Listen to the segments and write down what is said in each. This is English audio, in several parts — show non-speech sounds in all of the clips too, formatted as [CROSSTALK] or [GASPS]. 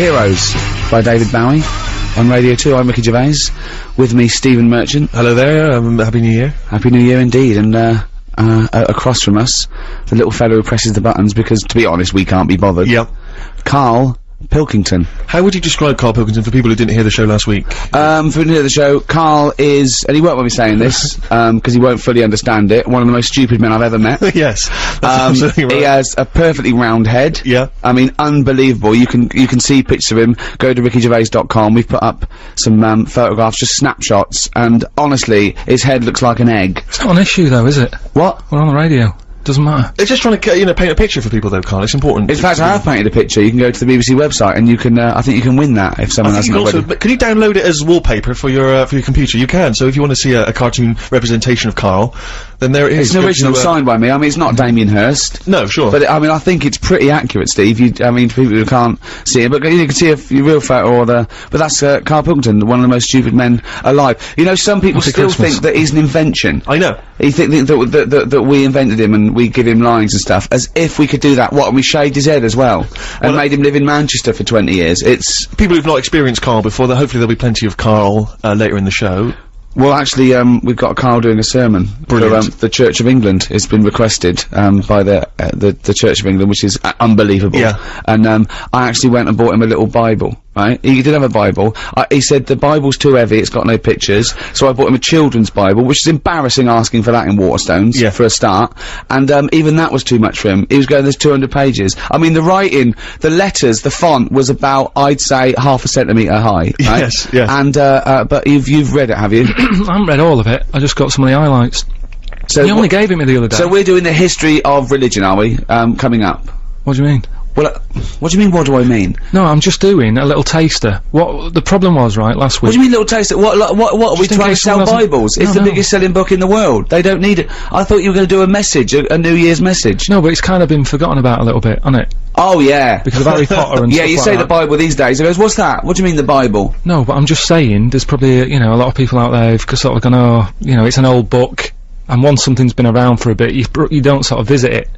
Heroes by David Bowie on Radio 2. I'm Ricky Gervais. With me, Stephen Merchant. Hello there, um, Happy New Year. Happy New Year indeed. And, uh, uh, across from us, the little fellow who presses the buttons because, to be honest, we can't be bothered. Yep. Carl Pilkington. How would you describe Carl Pilkington for people who didn't hear the show last week? Um, for who didn't hear the show, Carl is, and he won't want me saying this, [LAUGHS] um, because he won't fully understand it, one of the most stupid men I've ever met. [LAUGHS] yes, that's Um, absolutely right. He has a perfectly round head. Yeah. I mean, unbelievable. You can you can see pictures of him. Go to rickygervais.com. We've put up some um, photographs, just snapshots, and honestly, his head looks like an egg. It's not an issue though, is it? What? We're on the radio. Doesn't matter. It's just trying to, you know, paint a picture for people though, Carl. It's important. In fact, I have painted a picture. You can go to the BBC website, and you can. Uh, I think you can win that if someone I think hasn't you can also, already. but can you download it as wallpaper for your uh, for your computer? You can. So if you want to see a, a cartoon representation of Carl, then there it is. It's an Go original to, uh, signed by me. I mean, it's not Damien Hirst. No, sure. But I mean, I think it's pretty accurate, Steve. You, I mean, for people who can't see it, but you can see a f- real photo or the. But that's uh, Carl Pilkington, one of the most stupid men alive. You know, some people Happy still Christmas. think that he's an invention. I know. He think that, that, that, that, that we invented him and we give him lines and stuff, as if we could do that. What? And we shaved his head as well, and Well, made him live in Manchester for 20 years. It's People who've not experienced Carl before, there, hopefully there'll be plenty of Carl uh, later in the show. Well, actually, um, we've got Carl doing a sermon Brilliant. for um, the Church of England. It's been requested um, by the, uh, the the Church of England, which is uh, unbelievable. Yeah. And um, I actually went and bought him a little Bible. Right? He did have a Bible. I, he said the Bible's too heavy. It's got no pictures. So I bought him a children's Bible, which is embarrassing asking for that in Waterstones Yeah. for a start. And um, even that was too much for him. He was going, "There's 200 pages." I mean, the writing, the letters, the font was about, I'd say, half a centimetre high. [LAUGHS] Right? Yes, yes. And uh, uh, but you've you've read it, have you? [CLEARS THROAT] I haven't read all of it. I just got some of the highlights. So He only gave it me the other day. So we're doing the history of religion, are we? Um, coming up. what do you mean? Well, uh, what do you mean? What do I mean? No, I'm just doing a little taster. What the problem was, right, last week. What do you mean, little taste? What? What? What? what are we Just in trying to sell Bibles? It's the no. biggest selling book in the world. They don't need it. I thought you were going to do a message, a, a New Year's message. No, but it's kind of been forgotten about a little bit, hasn't it? Oh yeah. Because of Harry [LAUGHS] Potter and yeah, you like say that. the Bible these days. He goes, "What's that? What do you mean the Bible?" No, but I'm just saying, there's probably, uh, you know, a lot of people out there who've sort of gone, oh, you know, it's an old book, and once something's been around for a bit, you, you don't sort of visit it.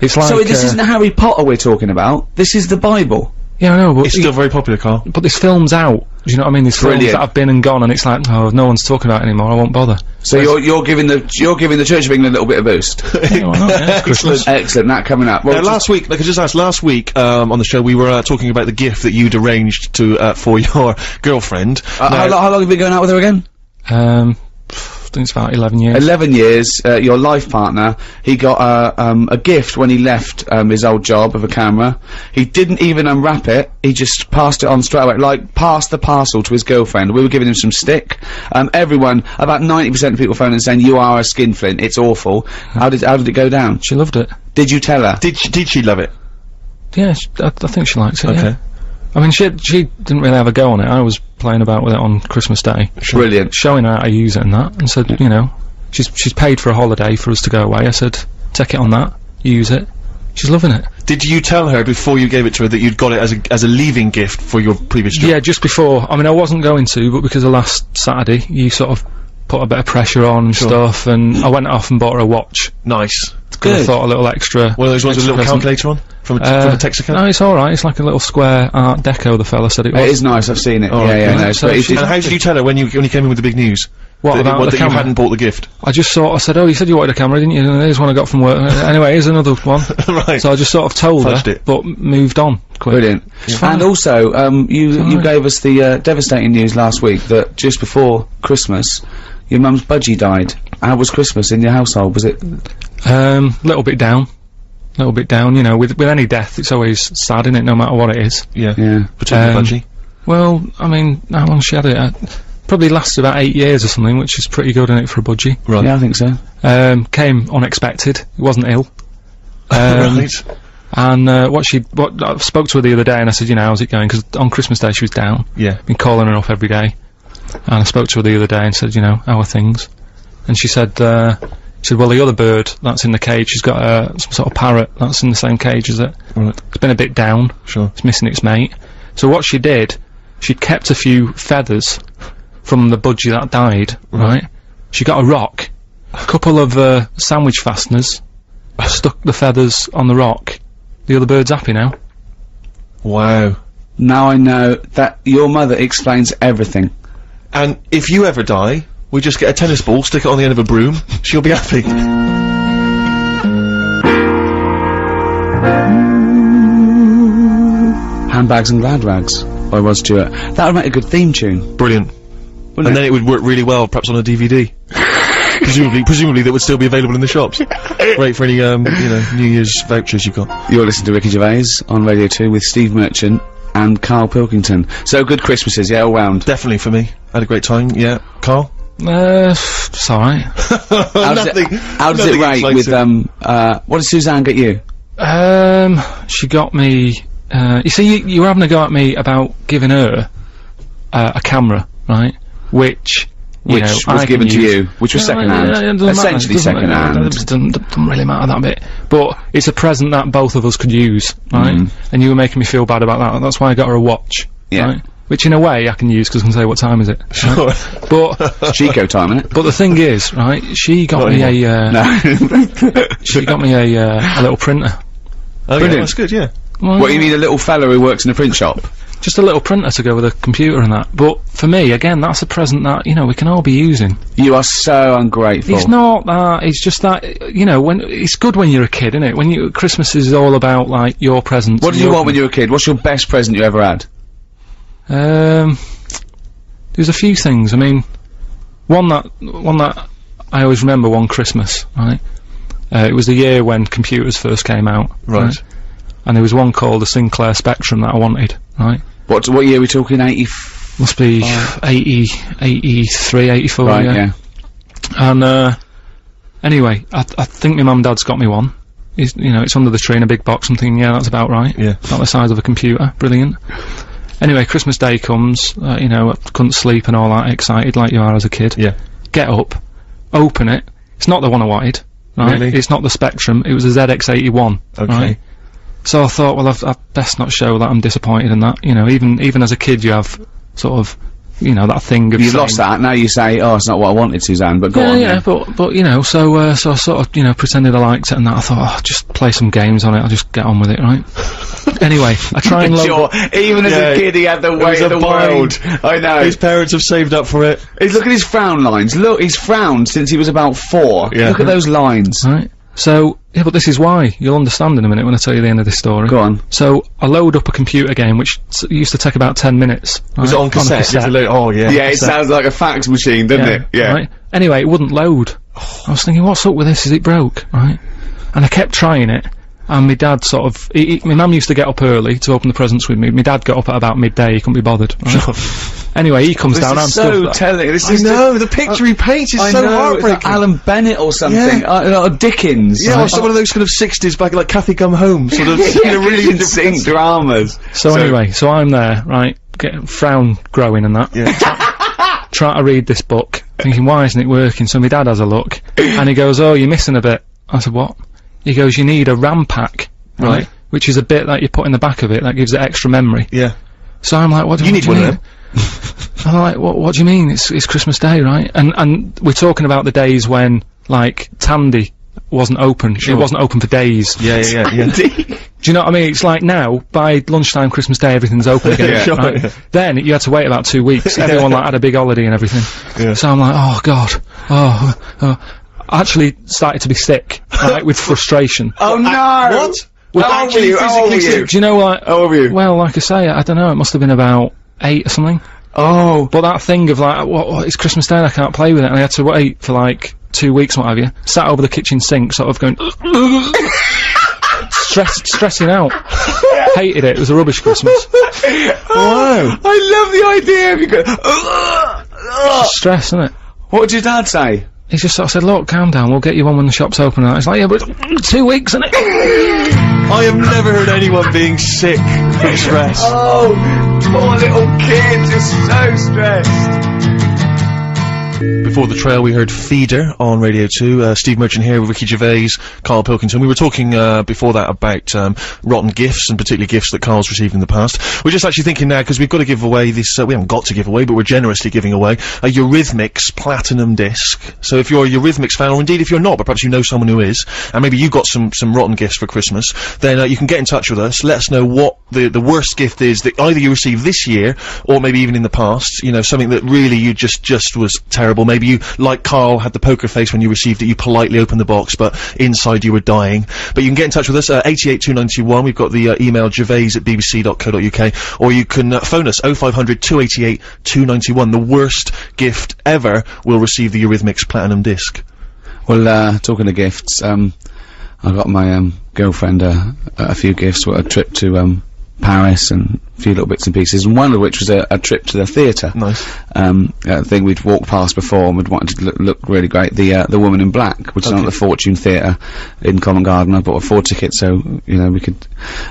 It's like, so this uh, isn't Harry Potter we're talking about. This is the Bible. yeah, I know, but, It's still very popular, Carl. but this film's out. Do you know what I mean? These films Brilliant. that have been and gone, and it's like, oh, no one's talking about it anymore, I won't bother. So you're you're giving the you're giving the Church of England a little bit of boost. [LAUGHS] Yeah, not? Yeah, it's Christmas. Excellent. That coming up. Well, just- last week, like I just asked, last week um, on the show we were uh, talking about the gift that you'd arranged to uh, for [LAUGHS] your girlfriend. uh, how, Now- lo- how long have you been going out with her again? Um, I think it's about 11 years. 11 years, uh, your life partner, he got uh, um, a gift when he left um, his old job of a camera. He didn't even unwrap it, he just passed it on straight away, like passed the parcel to his girlfriend. We were giving him some stick. Um, everyone, about 90% of people phoning and saying, you are a skinflint, it's awful. How did, how did it go down? She loved it. Did you tell her? Did she, did she love it? Yeah, sh I, I think she likes it, Okay. yeah. I mean, she she didn't really have a go on it. I was playing about with it on Christmas Day. Brilliant. showing her how to use it and that, and said, you know, she's she's paid for a holiday for us to go away. I said, take it on that, use it. She's loving it. Did you tell her before you gave it to her that you'd got it as a as a leaving gift for your previous job? Yeah, just before. I mean, I wasn't going to, but because of last Saturday, you sort of put a bit of pressure on and stuff, and I went off and bought her a watch. Nice. 'Cause I Good. thought a little extra. One of those ones with a little present. calculator on from a, Uh, from a Texaco. No, it's all right. It's like a little square Art Deco. The fella said it was. It is nice, I've seen it. Oh, yeah, yeah, okay. no, So very- and how did you tell her when you when you came in with the big news? What that, about what, the that you hadn't bought the gift? I just sort of said, "Oh, you said you wanted a camera, didn't you?" And here's one I got from work. [LAUGHS] Anyway, here's another one. [LAUGHS] right. So I just sort of told Fudged her, it. but moved on. Quick. Brilliant. fine. And also, um, you you alright. gave us the uh, devastating news last week that just before Christmas, your mum's budgie died. How was Christmas in your household? Was it? Um, little bit down. Little bit down, you know, with with any death, it's always sad, isn't it, no matter what it is. yeah. Yeah. Particularly Um, budgie. Well, I mean, how long she had it? Uh, probably lasted about eight years or something, which is pretty good in it for a budgie. Right. Yeah, I think so. Um, came unexpected. He wasn't ill. Um, [LAUGHS] right. And uh, what she, what I spoke to her the other day, and I said, you know, how's it going? Because on Christmas Day she was down. Yeah. Been calling her off every day. And I spoke to her the other day and said, you know, how are things? And she said, uh, she said, well, the other bird that's in the cage, she's got uh, some sort of parrot that's in the same cage as it. Right. It's been a bit down. Sure. It's missing its mate. So what she did, she kept a few feathers from the budgie that died, right? She got a rock, a couple of uh, sandwich fasteners, stuck the feathers on the rock. The other bird's happy now. Wow. Now I know that your mother explains everything. And if you ever die, we just get a tennis ball, stick it on the end of a broom, she'll be happy. Handbags and glad rags by Rod Stewart. That would make a good theme tune. Brilliant. Wouldn't and then it would work really well, perhaps on a DVD. [LAUGHS] presumably, presumably that would still be available in the shops. Great for any, um, you know, New Year's vouchers you've got. You're listening to Ricky Gervais on Radio 2 with Steve Merchant and Carl Pilkington. So good Christmases, yeah, all round. Definitely for me. Had a great time, yeah. Carl? Uh, it's alright. [LAUGHS] How does Nothing- it, how does it rate exciting. with, um, uh, what did Suzanne get you? Um, she got me. Uh, you see, you, you were having a go at me about giving her uh, a camera, right? Which, you Which know, was I can given to use. you, which was No, second hand. no, it doesn't matter. Essentially It doesn't- second it hand. Doesn't, doesn't really matter that bit. But it's a present that both of us could use, right? Mm. And you were making me feel bad about that. That's why I got her a watch, Yeah. right? Which in a way I can use because I can say what time is it. Sure. But [LAUGHS] Chico time, innit? but the thing is, right? She got Not me a uh, No. [LAUGHS] she got me a uh, a little printer. Oh, yeah, Brilliant. that's good, yeah. Well, what, you need a little fella who works in a print shop? just a little printer to go with a computer and that. But for me, again, that's a present that you know we can all be using. You are so ungrateful. It's not that. It's just that you know when it's good when you're a kid, isn't it? When you Christmas is all about like your presents. What did you want when you were a kid? What's your best present you ever had? Um, there's a few things. I mean, one that one that I always remember one Christmas, right? Uh, it was the year when computers first came out, Right. And there was one called the Sinclair Spectrum that I wanted, right? What, what year are we talking? 80, Must be 80, 83, 84, right, yeah. yeah. And uh, anyway, I, I think my mum and dad's got me one. It's, you know, it's under the tree in a big box. I'm thinking, yeah, that's about right. Yeah. About the size of a computer. Brilliant. Anyway, Christmas Day comes. Uh, you know, couldn't sleep and all that. Excited like you are as a kid. Yeah. Get up, open it. It's not the one I wanted. Right. Really? It's not the Spectrum. It was a ZX81. Okay. Right? So I thought, well, I've, I've best not show that I'm disappointed in that. You know, even even as a kid, you have sort of, you know, that thing of You've saying- lost that. Now you say, oh, it's not what I wanted, Suzanne, but go yeah, on. yeah, yeah, but but you know, so uh, so I sort of you know pretended I liked it, and that I thought, oh, just play some games on it. I'll just get on with it, right? [LAUGHS] anyway, I try and load. Sure, even as Yeah, a kid he had the it weight of a the world. I know. His parents have saved up for it. He's look at his frown lines. Look, he's frowned since he was about four. Yeah. Look at those lines. Right. So yeah, but this is why you'll understand in a minute when I tell you the end of this story. Go on. So I load up a computer game which used to take about ten minutes. Was right, it on cassette? You had to load- oh, yeah. Yeah, it sounds like a fax machine, doesn't it? Yeah. Right. Anyway, it wouldn't load. Oh. I was thinking, what's up with this? Is it broke? Right. And I kept trying it. And my dad sort of, he, he, my mum used to get up early to open the presents with me. My dad got up at about midday. He couldn't be bothered. Right? anyway, he comes This down. I'm is still. so telling. This I is know, the picture he paints is I so know, heartbreaking. Alan Bennett or something. Yeah. Uh, or Dickens. yeah, or some of those kind of 60s back, like Cathy Come Home, sort of, [LAUGHS] you know, really in sync [LAUGHS] dramas. so, anyway, so I'm there, right? Getting frown growing and that. Yeah. Trying to read this book, thinking, why isn't it working? So my dad has a look, and he goes, "Oh, you're missing a bit." I said, "What?" He goes, "You need a RAM pack, right? Right. Which is a bit that you put in the back of it that gives it extra memory." yeah. So I'm like, "What do You what need do you one mean? of them. [LAUGHS] I'm like, what, what do you mean? It's, it's Christmas Day, right? And, and we're talking about the days when, like, Tandy wasn't open. It wasn't open for days. Yeah, yeah, yeah. yeah. [LAUGHS] Do you know what I mean? It's like now, by lunchtime Christmas Day, everything's open [LAUGHS] again. Yeah. Sure, right? yeah. Then, you had to wait about two weeks. Everyone, like, had a big holiday and everything. Yeah. So I'm like, oh, God. Oh, oh. I actually started to be sick, right, with frustration. [LAUGHS] Oh no! What? Well, How actually, were you how old were you? Do you know what? How old were you? Well, like I say, I don't know, it must have been about eight or something. Oh. But that thing of like, what, what, it's Christmas Day and I can't play with it, and I had to wait for like two weeks what have you. Sat over the kitchen sink, sort of going, [LAUGHS] stress, stressing out. Hated it. It was a rubbish Christmas. Wow. I love the idea of you going, "Ugh, ugh." Stress, isn't it? What did your dad say? He just sort of said, "Look, calm down. We'll get you one when the shop's open." And it's like, "Yeah, but two weeks, isn't it?" I have never heard anyone being sick from stress. Oh, poor little kid, just so stressed. Before the trail, we heard Feeder on Radio 2. Uh, Steve Merchant here with Ricky Gervais, Carl Pilkington. We were talking uh, before that about um, rotten gifts, and particularly gifts that Carl's received in the past. We're just actually thinking now, because we've got to give away this, uh, we haven't got to give away, but we're generously giving away a Eurythmics Platinum Disc. So if you're a Eurythmics fan, or indeed if you're not, but perhaps you know someone who is, and maybe you got some, some rotten gifts for Christmas, then uh, you can get in touch with us, let us know what the the worst gift is that either you received this year or maybe even in the past. You know, something that really you just just was terrible. Maybe you, like Carl, had the poker face when you received it. You politely opened the box, but inside you were dying. But you can get in touch with us. Uh, Eighty eight two ninety one. We've got the uh, email gervais at bbc.co.uk, or you can uh, phone us 0500 288 291. The worst gift ever will receive the Eurythmics platinum disc. Well, uh, talking of gifts, um, I got my um, girlfriend uh, a few gifts. What A trip to um, Paris and a few little bits and pieces, and one of which was a, a trip to the theatre. Nice. Um, a thing we'd walked past before and we'd wanted to look, look really great. The uh, the Woman in Black, which is on at the Fortune Theatre in Covent Garden. I bought a four ticket so you know we could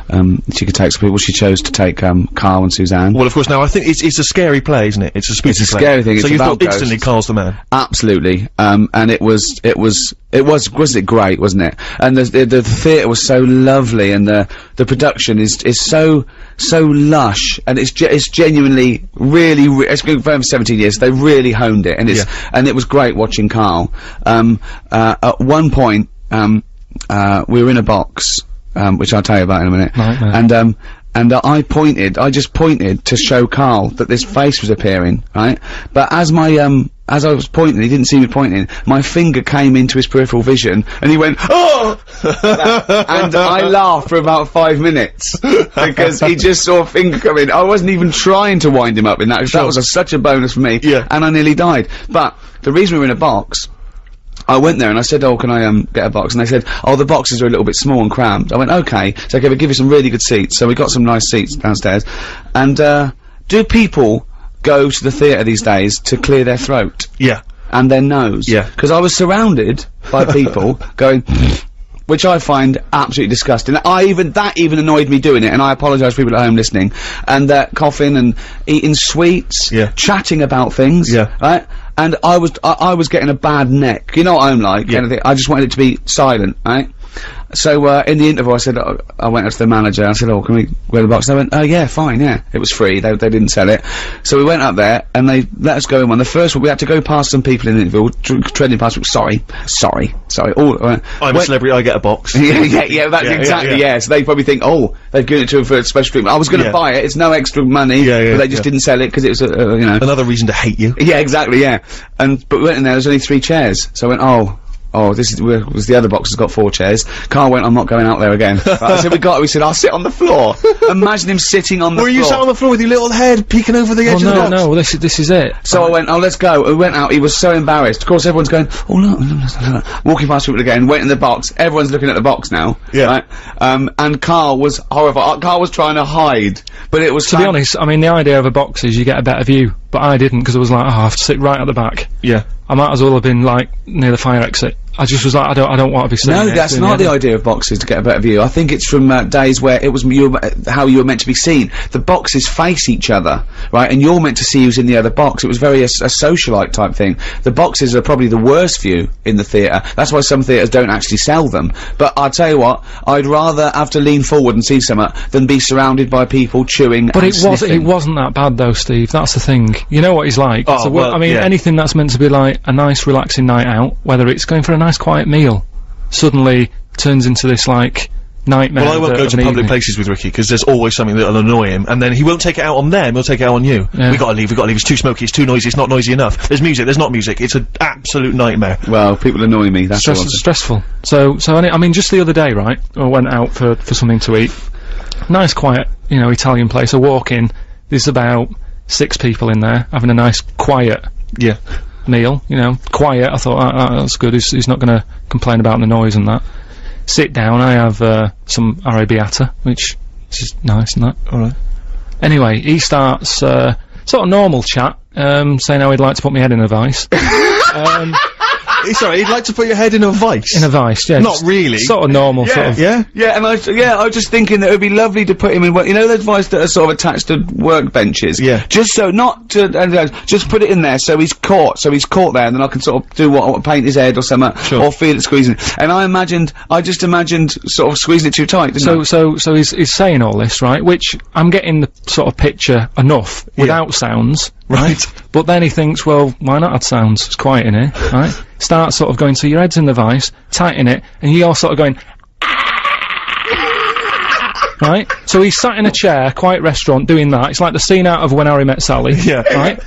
um, she could take some people. She chose to take um, Carl and Suzanne. Well, of course. Now I think it's it's a scary play, isn't it? It's a spooky It's a play. scary thing, So it's you about thought instantly ghosts. Carl's the man. Absolutely. Um, and it was, it was, it was, wasn't it great, wasn't it? And the, the, the theatre was so lovely and the, the production is, is so, so lush and it's, ge- it's genuinely really, re- it's been going for 17 years, they really honed it and it's, Yeah. and it was great watching Carl. Um, uh, at one point, um, uh, we were in a box, um, which I'll tell you about in a minute. Nightmare. And, um, and uh, I pointed, I just pointed to show Carl that this face was appearing, right? But as my, um, as I was pointing, he didn't see me pointing, my finger came into his peripheral vision, and he went, oh! [LAUGHS] and I laughed for about five minutes, [LAUGHS] because he just saw a finger come in. I wasn't even trying to wind him up in that, 'cause that was a, such a bonus for me, Yeah. and I nearly died. But, the reason we were in a box, I went there and I said, "Oh, can I um get a box?" And they said, "Oh, the boxes are a little bit small and cramped." I went, "Okay." So okay, we'll give you some really good seats. So we got some nice seats downstairs. And uh, do people go to the theatre these days to clear their throat Yeah. and their nose? Yeah. Because I was surrounded by [LAUGHS] people going. Which I find absolutely disgusting. I even that even annoyed me doing it, and I apologise to people at home listening. And uh, coughing and eating sweets, Yeah. chatting about things, Yeah. right? And I was I, I was getting a bad neck. You know what I'm like? Yeah. kind of. I just wanted it to be silent, right? So uh, in the interval, I said uh, I went up to the manager. I said, "Oh, can we go to the box?" They went, "Oh yeah, fine, yeah." It was free. They they didn't sell it. So we went up there and they let us go in one. The first one we had to go past some people in the interval, tr- treading past. Sorry, sorry, sorry. All uh, I'm a celebrity. I get a box. [LAUGHS] yeah, yeah, yeah, [LAUGHS] that's Yeah, yeah, exactly, yeah. yeah, So they probably think, oh, they've given it to him for a special treatment. I was going to Yeah. buy it, it's no extra money, Yeah, yeah, but they just yeah. didn't sell it because it was, uh, uh, you know. Another reason to hate you. [LAUGHS] Yeah, exactly, yeah. And, but we went in there, there's only three chairs. So I went, oh, oh, this is, we- was the other box has got four chairs. Carl went, I'm not going out there again. [LAUGHS] right, so we got, we said, I'll sit on the floor. Imagine him sitting on the floor. Were floor. you sat on the floor with your little head peeking over the Oh edge of the no, box? no, this is this is it. So I went, oh, let's go. We went out. He was so embarrassed. Of course, everyone's going, oh, look, look, look, look. Walking past people again, went in the box. Everyone's looking at the box now. Yeah. Right? Um, and Carl was horrified. Uh, Carl was trying to hide, but it was To be honest, I mean, the idea of a box is you get a better view, but I didn't because I was like, oh, I have to sit right at the back. Yeah. I might as well have been like near the fire exit. I just was like, I don't, I don't want to be sitting. No, that's not the idea of boxes to get a better view. I think it's from uh, days where it was you, were- uh, how you were meant to be seen. The boxes face each other, right? And you're meant to see who's in the other box. It was very a, s- a socialite type thing. The boxes are probably the worst view in the theatre. That's why some theatres don't actually sell them. But I tell you what, I'd rather have to lean forward and see something than be surrounded by people chewing. But it was it wasn't that bad though, Steve. That's the thing. You know what he's like. Oh, a well, I mean, yeah. anything that's meant to be like a nice, relaxing night out, whether it's going for a nice, quiet meal, suddenly turns into this like nightmare. Well, I won't go to of public evening. places with Ricky because there's always something that'll annoy him, and then he won't take it out on them. He'll take it out on you. Yeah. We gotta leave. We gotta leave. It's too smoky. It's too noisy. It's not noisy enough. There's music. There's not music. It's an absolute nightmare. Well, people annoy me. That's Stress- all. Stressful. So, so any, I mean, just the other day, right? I went out for for something to eat. Nice, quiet, you know, Italian place. I walk in. There's about six people in there having a nice, quiet Yeah. Meal. You know, quiet. I thought ah, ah, that's good. He's, he's not going to complain about the noise and that. Sit down. I have uh, some Arabiata, which is nice and that. All right. Anyway, he starts uh, sort of normal chat, um, saying how he'd like to put my head in a vice. [LAUGHS] um, Sorry, he'd like to put your head in a vice. in a vice, yeah. Not really. Sort of normal, sort of. yeah. Yeah, and I, was- yeah, I was just thinking that it would be lovely to put him in, one- you know, those vice that are sort of attached to workbenches. Yeah. Just so, not to, anything uh, else, just put it in there so he's caught, so he's caught there, and then I can sort of do what, what paint his head or something, Sure. or feel it squeezing. And I imagined, I just imagined sort of squeezing it too tight, didn't So, I? so, so he's, he's saying all this, right? Which I'm getting the sort of picture enough without sounds, Right. But then he thinks, well, why not add sounds? It's quiet in here, [LAUGHS] right? Start sort of going, so your head's in the vice, tighten it, and you're sort of going, [LAUGHS] right? So he's sat in a chair, quiet restaurant, doing that. It's like the scene out of When Harry Met Sally. [LAUGHS] Yeah. Right?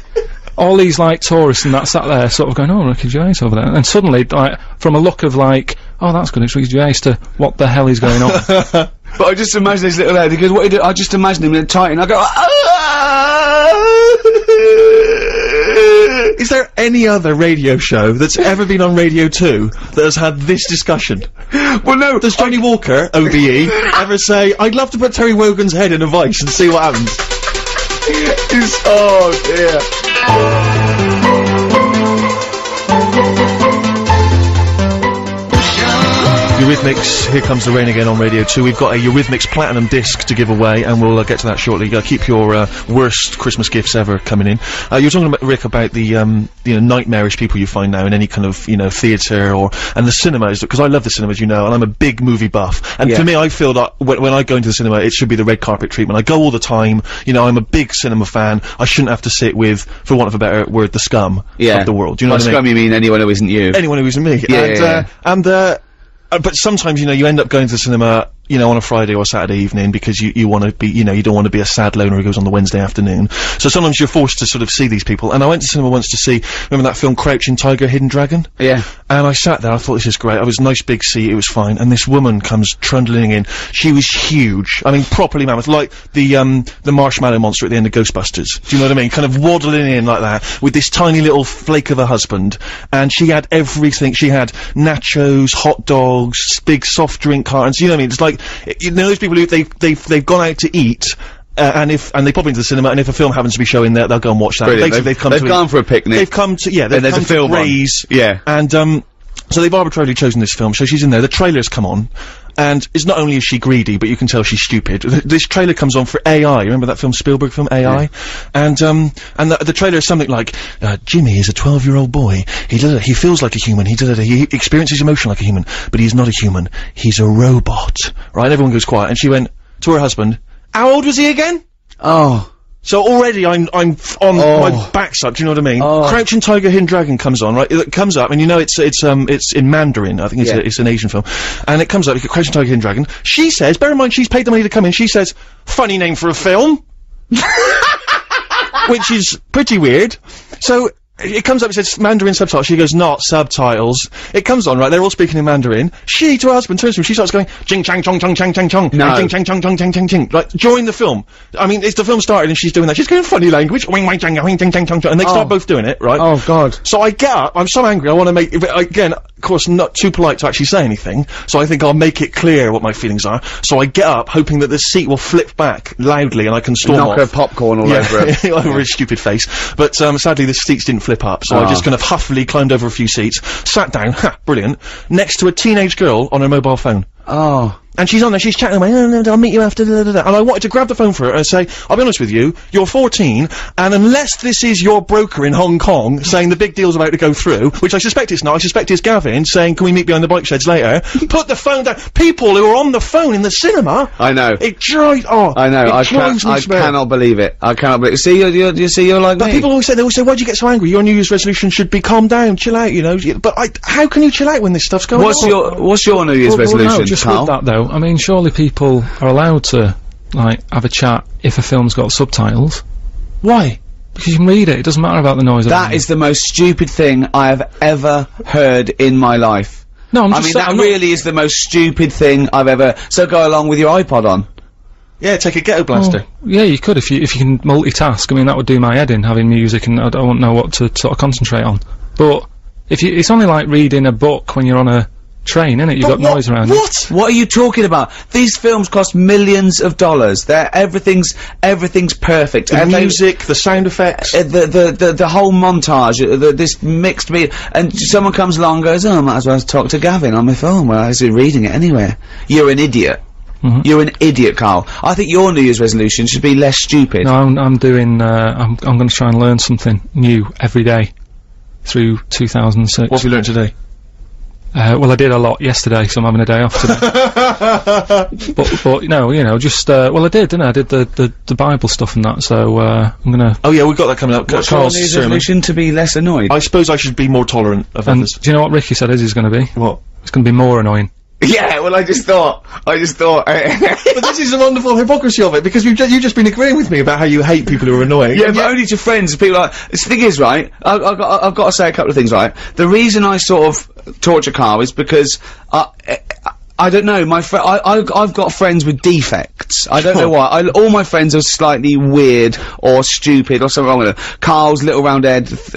All these, like, tourists and that sat there sort of going, oh, Ricky Gervais over there. And suddenly, like, from a look of like, oh, that's good, it's Ricky Gervais to what the hell is going on? But I just imagine this little lad, he goes, what do you do? I just imagine him in a tight, and I go, "Ah!" Is there any other radio show that's ever been on Radio 2 that has had this discussion? well, no, Does Johnnie Walker, OBE, ever say, I'd love to put Terry Wogan's head in a vice and see what happens? it's, oh dear. Eurythmics, Here Comes the Rain Again on Radio 2. We've got a Eurythmics Platinum disc to give away, and we'll uh, get to that shortly. Uh, keep your uh, worst Christmas gifts ever coming in. Uh, you're talking about, Rick, about the, um, you know, nightmarish people you find now in any kind of, you know, theatre or, and the cinemas, because I love the cinemas, you know, and I'm a big movie buff. And Yeah. for me, I feel that when, when I go into the cinema, it should be the red carpet treatment. I go all the time, you know, I'm a big cinema fan. I shouldn't have to sit with, for want of a better word, the scum Yeah. of the world. Do you know By what I mean? scum you mean anyone who isn't you? anyone who isn't me. Yeah, and, yeah, uh, and, uh, uh, Uh, but sometimes, you know, you end up going to the cinema, you know, on a Friday or Saturday evening because you, you want to be, you know, you don't want to be a sad loner who goes on the Wednesday afternoon. So sometimes you're forced to sort of see these people. And I went to cinema once to see, remember that film Crouching Tiger, Hidden Dragon? Yeah. And I sat there, I thought this is great. I was a nice big seat, it was fine. And this woman comes trundling in. She was huge. I mean, properly mammoth, like the, um, the marshmallow monster at the end of Ghostbusters. Do you know what I mean? Kind of waddling in like that, with this tiny little flake of a husband. And she had everything. She had nachos, hot dogs, big soft drink cartons. You know what I mean? It's like, you know those people who, they've, they've, they've gone out to eat, uh, and if and they pop into the cinema, and if a film happens to be showing there, they'll go and watch that. Brilliant. They've- they've come they've to gone for a picnic. They've come to yeah. They've And there's a film to on. raise Yeah. and um, so they've arbitrarily chosen this film. So she's in there. The trailers come on, and it's not only is she greedy, but you can tell she's stupid. Th- This trailer comes on for AI. Remember that film Spielberg film AI? And um, and the, the trailer is something like, uh, Jimmy is a twelve-year-old boy. He does it. He feels like a human. He does it. He experiences emotion like a human, but he's not a human. He's a robot. Right? Everyone goes quiet, and she went to her husband. How old was he again? Oh. So already I'm I'm on Oh. my backside. Do you know what I mean? Oh. Crouching Tiger, Hidden Dragon comes on, right? It comes up, and you know it's it's um it's in Mandarin. I think it's Yeah. a, it's an Asian film, and it comes up. Crouching Tiger, Hidden Dragon. She says, bear in mind she's paid the money to come in. She says, funny name for a film, [LAUGHS] which is pretty weird. So. It comes up, it says Mandarin subtitles, she goes, not subtitles. It comes on, right, they're all speaking in Mandarin. She, to her husband, turns to him, she starts going, ching chang chong chong chang chang chong, No. ching chang chong chong chang chang ching. Like, during the film. I mean, it's the film started and she's doing that. She's going funny language, wing wing chang wing chang chang chong chong, and they start Oh. both doing it, right? Oh God. So I get up, I'm so angry, I want to make, again, of course, not too polite to actually say anything, so I think I'll make it clear what my feelings are. So I get up, hoping that the seat will flip back loudly and I can storm Knock off. her popcorn all over her. [LAUGHS] over his stupid face. But um, sadly, the seats didn't flip up, so I Oh. just ah. kind of huffily climbed over a few seats, sat down, ha, brilliant, next to a teenage girl on her mobile phone. Oh. And she's on there, she's chatting away, "No, no, no, I'll meet you after, da, da, da." and I wanted to grab the phone for her and say, I'll be honest with you, you're 14, and unless this is your broker in Hong Kong saying the big deal's about to go through, which I suspect it's not, I suspect it's Gavin saying, can we meet behind the bike sheds later, [LAUGHS] put the phone down. People who are on the phone in the cinema, I know. it drives, oh, I know. I me I cannot believe it. I cannot believe. it. See, you're, you're, you see, you're like But me. people always say, they always say, why'd you get so angry? Your New Year's resolution should be calm down, chill out, you know. But I, how can you chill out when this stuff's going What's on? your What's your New Year's Well, well, resolution, no, just Carl? that though, I mean, surely people are allowed to, like, have a chat if a film's got subtitles. Why? Because you can read it, it doesn't matter about the noise. That is the most stupid thing I have ever heard in my life. No, I'm I just mean, saying, that I'm not- really is the most stupid thing I've ever. So go along with your iPod on. Yeah, take a ghetto blaster. Oh, yeah, you could if you if you can multitask. I mean, that would do my head in having music, and I don't know what to sort of concentrate on. But if you, it's only like reading a book when you're on a train, innit? You've got What- noise around. you. What? What are you talking about? These films cost millions of dollars. They're everything's everything's perfect. The and they- music, the sound effects. uh, the, the the the whole montage, uh, the, this mixed me, and someone comes along and goes, "Oh, I might as well talk to Gavin on my phone." Well, I was reading it anyway. You're an idiot. Mhm. You're an idiot, Carl. I think your New Year's resolution should be less stupid. No, I'm, I'm doing. Uh, I'm I'm going to try and learn something new every day through 2006. what have you learned today? Uh, well, I did a lot yesterday, so I'm having a day off today. [LAUGHS] but, but no, you know, just uh, well, I did, didn't I? I did the, the, the Bible stuff and that. So uh, I'm gonna. Oh yeah, we've got that coming up. What's your Carl's New resolution to be less annoyed? I suppose I should be more tolerant of And others. do you know what Ricky said his is going to be? What? It's going to be more annoying. Yeah, well, I just thought, I just thought, [LAUGHS] but this is a wonderful hypocrisy of it because you've, ju- you've just been agreeing with me about how you hate people who are annoying. Yeah, but yet- only to friends. People like the thing is right. I, I've got I've got to say a couple of things. Right, the reason I sort of torture Carl is because I. I don't know. My fr- I, I, I've got friends with defects. I don't know why. I, all my friends are slightly weird or stupid or something wrong with them. Carl's little round head. th-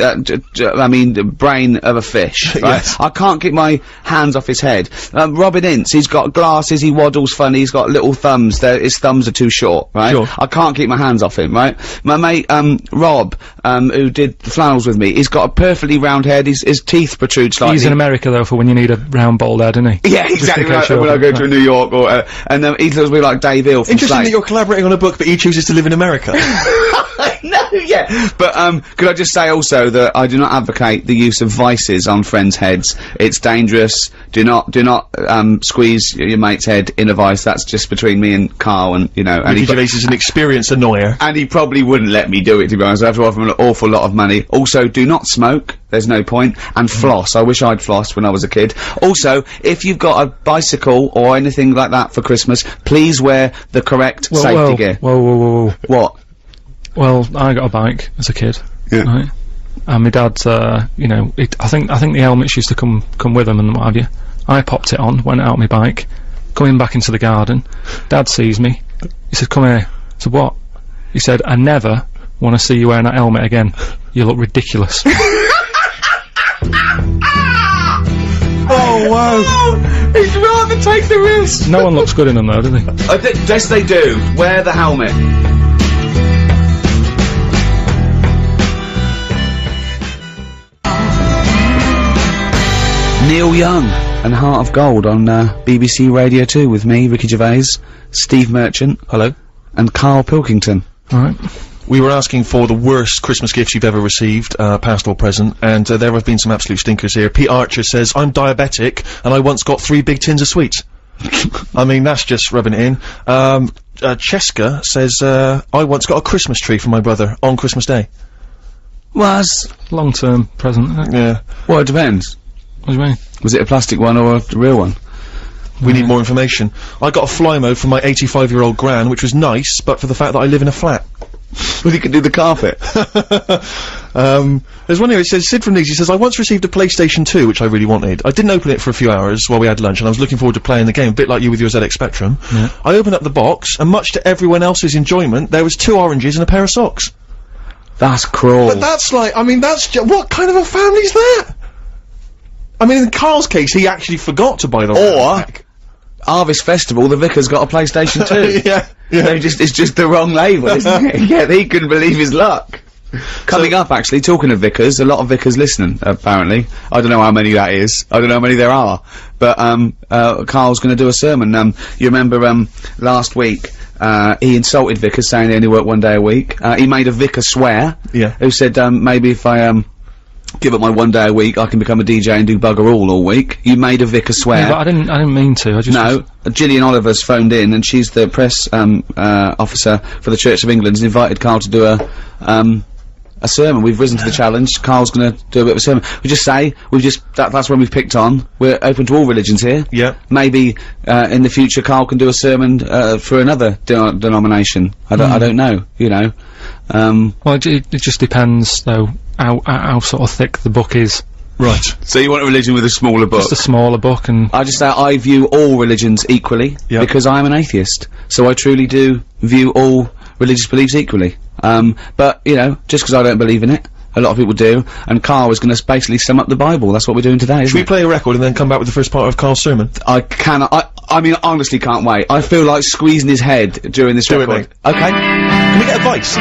Uh, I mean, the brain of a fish. [LAUGHS] Right? Yes. I can't keep my hands off his head. Um, Robin Ince. He's got glasses. He waddles funny. He's got little thumbs. They're- His thumbs are too short. Right. Sure. I can't keep my hands off him, right? My mate, um, Rob, um, who did Flanimals with me, he's got a perfectly round head, his, his teeth protrude slightly. He's in America though for when you need a round bald head, isn't he? yeah, exactly. In When, I, you're when I over- go to New York, or uh, and um, he tells me like Dave Hill from Interesting Slate. that you're collaborating on a book, but he chooses to live in America. [LAUGHS] [LAUGHS] yeah. But um, could I just say also that I do not advocate the use of vices on friends' heads. It's dangerous. Do not, do not um, squeeze your mate's head in a vice. That's just between me and Carl, and you know. And Ricky he, Gervais is an experienced annoyer. and he probably wouldn't let me do it to be honest. I have to offer him an awful lot of money. Also, do not smoke. There's no point. And floss. I wish I'd flossed when I was a kid. Also, if you've got a bicycle or anything like that for Christmas, please wear the correct Whoa, safety whoa, gear. Whoa, whoa, whoa, whoa. What? Well, I got a bike as a kid. Yeah. Right. And my dad, uh, you know, it, I think I think the helmets used to come come with them and what have you. I popped it on, went out on my bike, coming back into the garden. Dad sees me. He said, "Come here." I said, "What?" He said, "I never want to see you wearing that helmet again. You look ridiculous." [LAUGHS] Oh wow! He'd rather take the risk. no one looks good in them though, do they? I thi- yes, they do. Wear the helmet. Neil Young and Heart of Gold on uh, BBC Radio 2 with me, Ricky Gervais, Steve Merchant, Hello. and Carl Pilkington. All right. We were asking for the worst Christmas gifts you've ever received, uh, past or present, and uh, there have been some absolute stinkers here. Pete Archer says, I'm diabetic, and I once got three big tins of sweets. [LAUGHS] I mean, that's just rubbing it in. Um, uh, Cheska says, uh, I once got a Christmas tree for my brother on Christmas Day. Was? Long term present. Yeah. Well, it depends. What do you mean? Was it a plastic one or a real one? We need more information. I got a Flymo from my 85 year old gran, which was nice, but for the fact that I live in a flat. Well, you could do the carpet. [LAUGHS] Um, there's one here, it says, Sid from Leeds, he says, I once received a PlayStation 2, which I really wanted. I didn't open it for a few hours while we had lunch, and I was looking forward to playing the game, a bit like you with your ZX Spectrum. I opened up the box, and much to everyone else's enjoyment, there was two oranges and a pair of socks. That's cruel. But that's like, I mean, that's ju- what kind of a family's that? I mean, in Carl's case, he actually forgot to buy the Or-. Harvest Festival, the vicar's got a PlayStation [LAUGHS] 2. yeah, yeah. They just, it's just the wrong label, isn't it? [LAUGHS] yeah, he couldn't believe his luck. Coming up, actually, talking of vicars, a lot of vicars listening, apparently. I don't know how many that is. I don't know how many there are. But, um, uh, Carl's gonna do a sermon. Um, you remember, um, last week, uh, he insulted vicars saying they only work one day a week. Uh, he made a vicar swear. Yeah. Who said, um, maybe if I, um, give up my one day a week, I can become a DJ and do bugger all all week. You made a vicar swear. Yeah, but I didn't. I didn't mean to. I just. No, uh, Gillian Oliver's phoned in, and she's the press um, uh, officer for the Church of England. Has invited Carl to do a um, a sermon. We've risen to the challenge. Carl's going to do a bit of a sermon. We just say we've just that, that's when we've picked on. We're open to all religions here. Yeah. Maybe uh, in the future, Carl can do a sermon uh, for another de- denomination. I don't. I don't know. You know. Um, Well, it, it just depends though how, how sort of thick the book is. Right. so you want a religion with a smaller book? Just a smaller book, and I just say I view all religions equally Yep. because I'm an atheist. So I truly do view all religious beliefs equally. Um, but you know, just because I don't believe in it, a lot of people do. And Carl is going to basically sum up the Bible. That's what we're doing today. Should we it? play a record and then come back with the first part of Carl's sermon? I cannot. I, I mean, honestly, can't wait. I feel like squeezing his head during this Do it, record. mate. Okay. Can we get advice?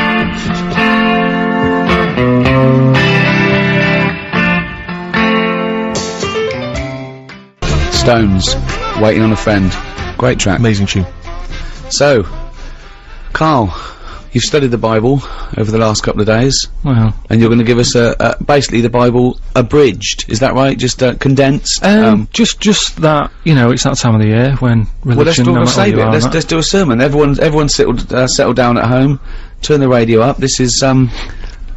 Stones, waiting on a friend. Great track. Amazing tune. So, Carl, you've studied the Bible over the last couple of days. well, And you're going to give us a, a basically the Bible abridged. Is that right? Just uh, condensed. um, just just that you know, it's that time of the year when religion. well, let's talk. no Let's save it. Let's let's do a sermon. Everyone, everyone settled uh, settled down at home. Turn the radio up. This is um,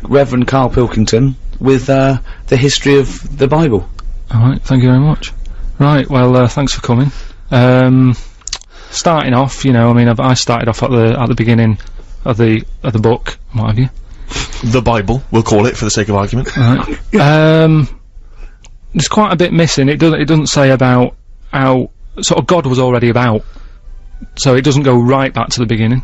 Reverend Carl Pilkington with uh, the history of the Bible. All right, thank you very much. Right, well, uh, thanks for coming. Um, starting off, you know, I mean, I've, I started off at the at the beginning of the of the book. What have you? The Bible, we'll call it for the sake of argument. Right. um, there's quite a bit missing. It doesn't. It doesn't say about how sort of God was already about, so it doesn't go right back to the beginning.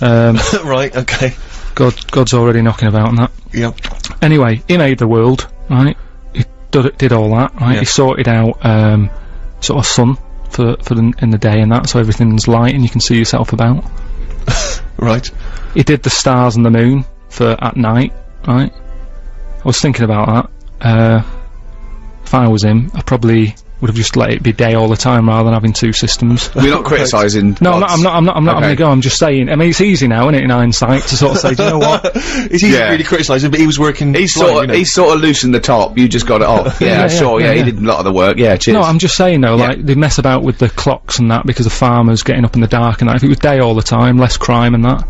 Um, [LAUGHS] right, okay. God, God's already knocking about on that. Yep. Anyway, he made the world, right? He did, did all that, right? Yeah. He sorted out um, sort of sun for for the, in the day and that, so everything's light and you can see yourself about. Right. He did the stars and the moon for at night, right? I was thinking about that. Uh, if I was him, I probably would have just let it be day all the time rather than having two systems. We're not criticising. No, I'm not, I'm not. I'm not. I'm not having Okay. a go. I'm just saying. I mean, it's easy now, isn't it, in hindsight, to sort of say, do you know what? [LAUGHS] It's easy Yeah. to really criticise him, but he was working. He's blind, sort you of, know. he's sort of loosened the top. You just got it off. [LAUGHS] Yeah, Yeah, yeah, sure. Yeah, yeah, he did a lot of the work. Yeah, cheers. No, I'm just saying though, Yeah. like they mess about with the clocks and that because the farmers getting up in the dark and that. If it was day all the time, less crime and that.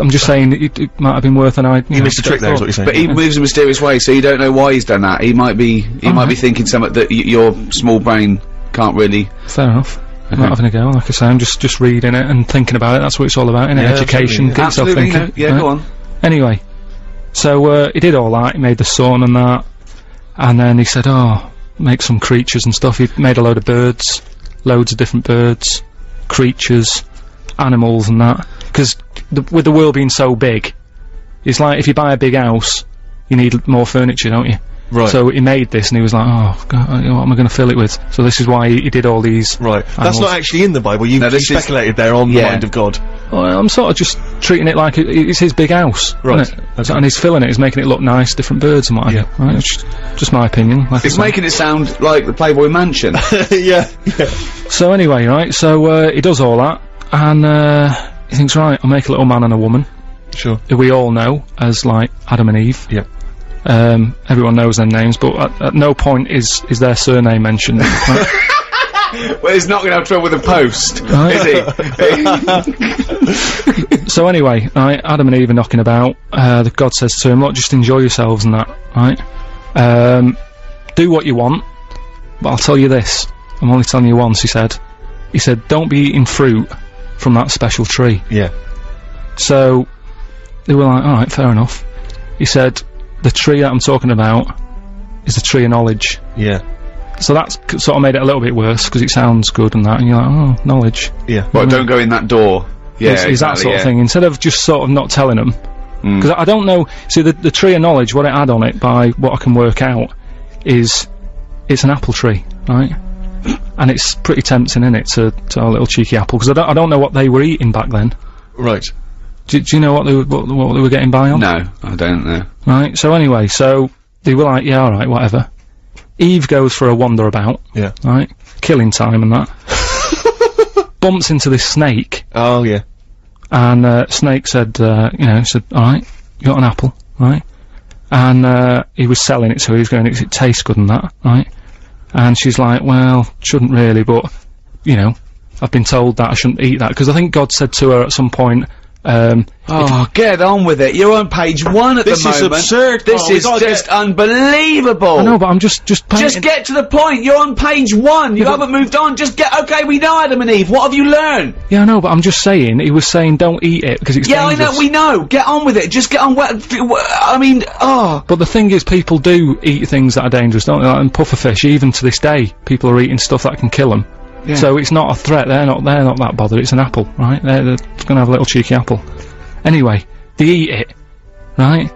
I'm just saying it, it might have been worth an idea. You missed a trick there, is what you're saying. But he moves in mysterious ways, so you don't know why he's done that. He might be, he might be thinking something that y- your small brain can't really. Fair enough. I'm not having a go. Like I say, I'm just just reading it and thinking about it. That's what it's all about, innit? Yeah, Education, absolutely, get yourself thinking. no. Yeah, right? go on. Anyway, so uh, he did all that. He made the sun and that, and then he said, "Oh, make some creatures and stuff." He made a load of birds, loads of different birds, creatures, animals, and that. Because with the world being so big, it's like if you buy a big house, you need more furniture, don't you? Right. So he made this, and he was like, "Oh, God, what am I going to fill it with?" So this is why he, he did all these. Right. That's not actually in the Bible. You, No, you this is- speculated there on the mind of God. Well, I'm sort of just treating it like it, it's his big house, Right, isn't it? okay. So- and he's filling it. He's making it look nice, different birds and what have you. Right? Just, just my opinion. Like It's making it sound like the Playboy Mansion. [LAUGHS] yeah. Yeah. So anyway, right? So uh, he does all that, and uh, he thinks, right, I'll make a little man and a woman, Sure. who we all know as like Adam and Eve. Yeah. Um, everyone knows their names, but at, at no point is is their surname mentioned. [LAUGHS] right? well, he's not going to have trouble with the post, is he? [LAUGHS] So anyway, right, Adam and Eve are knocking about. Uh, the God says to him, "Look, just enjoy yourselves and that, right? Um, do what you want, but I'll tell you this. I'm only telling you once." He said. He said, "Don't be eating fruit from that special tree." Yeah. So they were like, "All right, fair enough." He said, "The tree that I'm talking about is the tree of knowledge." Yeah. So that's sort of made it a little bit worse because it sounds good and that, and you're like, "Oh, knowledge." Yeah. well, don't go in that door. Yeah, is, is that sort yeah. of thing instead of just sort of not telling them Mm. because I don't know see the, the tree of knowledge what it had on it by what I can work out is it's an apple tree right and it's pretty tempting isn't it to, to a little cheeky apple because I don't, I don't know what they were eating back then Right. do, do you know what they, were, what, what they were getting by on No, I don't know. right so anyway so they were like yeah alright whatever Eve goes for a wander about Yeah. right killing time and that [LAUGHS] bumps into this snake Oh, yeah. and uh, Snake said, uh, you know, said, all right, you got an apple, right? And uh, he was selling it, so he was going, it tastes good and that, right? And she's like, well, shouldn't really, but you know, I've been told that I shouldn't eat that. Because I think God said to her at some point, um, Oh, get on with it. You're on page one at This the is absurd, This. We is just get- unbelievable. I know, but I'm just just Just get to the point. You're on page one. You Yeah, haven't moved on. Just get. Okay, we know Adam and Eve. What have you learned? Yeah, I know, but I'm just saying he was saying don't eat it because it's Yeah, I know. We know. Get on with it. Just get on. Well, f- w- I mean, oh. But the thing is, people do eat things that are dangerous, don't they? Like, and puffer fish, even to this day, people are eating stuff that can kill them. Yeah. So it's not a threat. They're not. They're not that bothered. It's an apple, right? They're, they're going to have a little cheeky apple. Anyway, they eat it, right?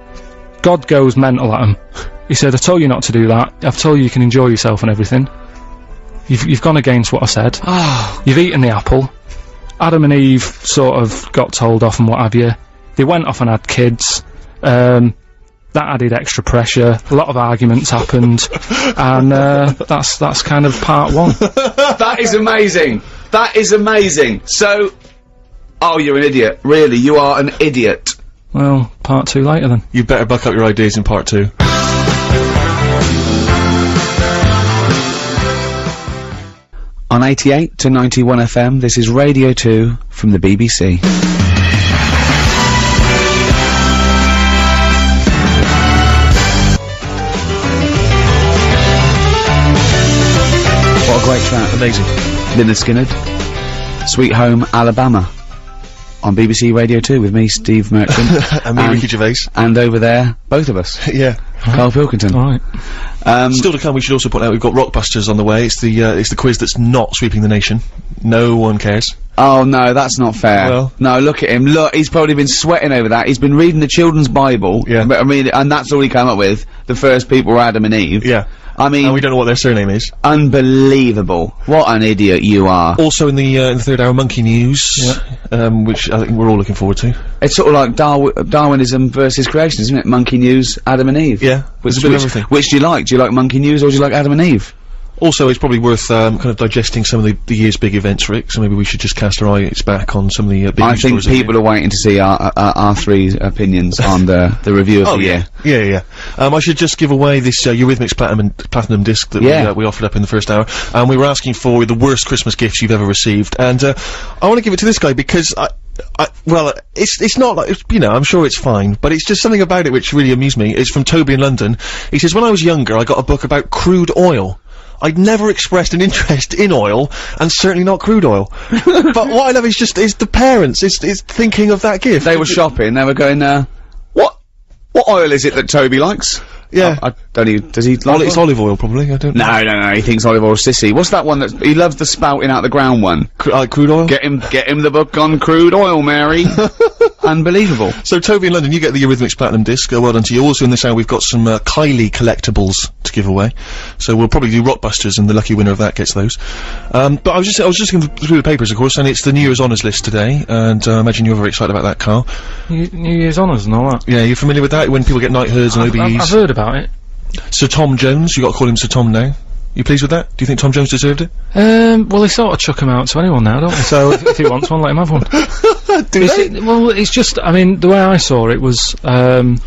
God goes mental at them. He said, "I told you not to do that. I've told you you can enjoy yourself and everything. You've you've gone against what I said. Oh, You've eaten the apple. Adam and Eve sort of got told off and what have you. They went off and had kids. Um, that added extra pressure. A lot of arguments happened, and uh, that's that's kind of part one. [LAUGHS] that is amazing. That is amazing. So, oh, you're an idiot. Really, you are an idiot. Well, part two later then. You better buck up your ideas in part two. On 88 to 91 FM, this is Radio 2 from the BBC. What a. Amazing. Lynyrd Skynyrd. Sweet Home Alabama. On BBC Radio 2 with me, Steve Merchant. [LAUGHS] And me, Ricky Gervais. And over there, both of us. [LAUGHS] Yeah. Carl Pilkington. Alright. Um, Still to come, we should also point out we've got Rockbusters on the way. It's the uh, it's the quiz that's not sweeping the nation. No one cares. oh no, that's not fair. Well- no, look at him. Look, he's probably been sweating over that. He's been reading the children's Bible. Yeah. But I mean, and that's all he came up with. The first people were Adam and Eve. Yeah. I mean, And we don't know what their surname is. unbelievable. What an idiot you are. Also in the uh, in the third hour, Monkey News, um, which I think we're all looking forward to. It's sort of like Darwi Darwinism versus creation, isn't it? Monkey News, Adam and Eve. Yeah, Which, it's a bit of which, everything. which do you like? Do you like Monkey News or do you like Adam and Eve? Also, it's probably worth um, kind of digesting some of the, the year's big events, Rick. So maybe we should just cast our eyes back on some of the uh, big I think stories of the people are waiting to see our, our, our three opinions on the, the review of [LAUGHS] Oh the yeah, year. yeah, yeah. yeah. Um, I should just give away this uh, Eurythmics platinum platinum disc that Yeah. we, uh, we offered up in the first hour, and we were asking for the worst Christmas gifts you've ever received, and uh, I want to give it to this guy because I. I, well, it's it's not like it's, you know I'm sure it's fine, but it's just something about it which really amused me. It's from Toby in London. He says when I was younger, I got a book about crude oil. I'd never expressed an interest in oil, and certainly not crude oil. [LAUGHS] but what I love is just is the parents is is thinking of that gift. They were shopping, they were going, uh, what, what oil is it that Toby likes? Yeah. I, I don't even, does he like it's olive oil, probably. I don't. know. No, no, no, he thinks olive oil is sissy. What's that one that, he loves the spouting out the ground one. Cr- uh, crude oil. Get him, get him the book on crude oil, Mary. [LAUGHS] Unbelievable. So Toby in London, you get the Eurythmics Platinum disc. Uh, well done to you. Also in this hour, we've got some uh, Kylie collectibles to give away. So we'll probably do Rockbusters, and the lucky winner of that gets those. Um, but I was just I was just going through the papers, of course, and it's the New Year's honours list today. And uh, I imagine you're very excited about that, Carl. New, New Year's honours and all that. Yeah, you're familiar with that when people get knighthoods and I've, I've, I've heard about it. Sir Tom Jones, you got to call him Sir Tom now. You pleased with that? Do you think Tom Jones deserved it? Um, well, they sort of chuck him out to anyone now, don't they? [LAUGHS] So if, if he wants one, let him have one. [LAUGHS] It's- it- well, it's just, I mean, the way I saw it was, um,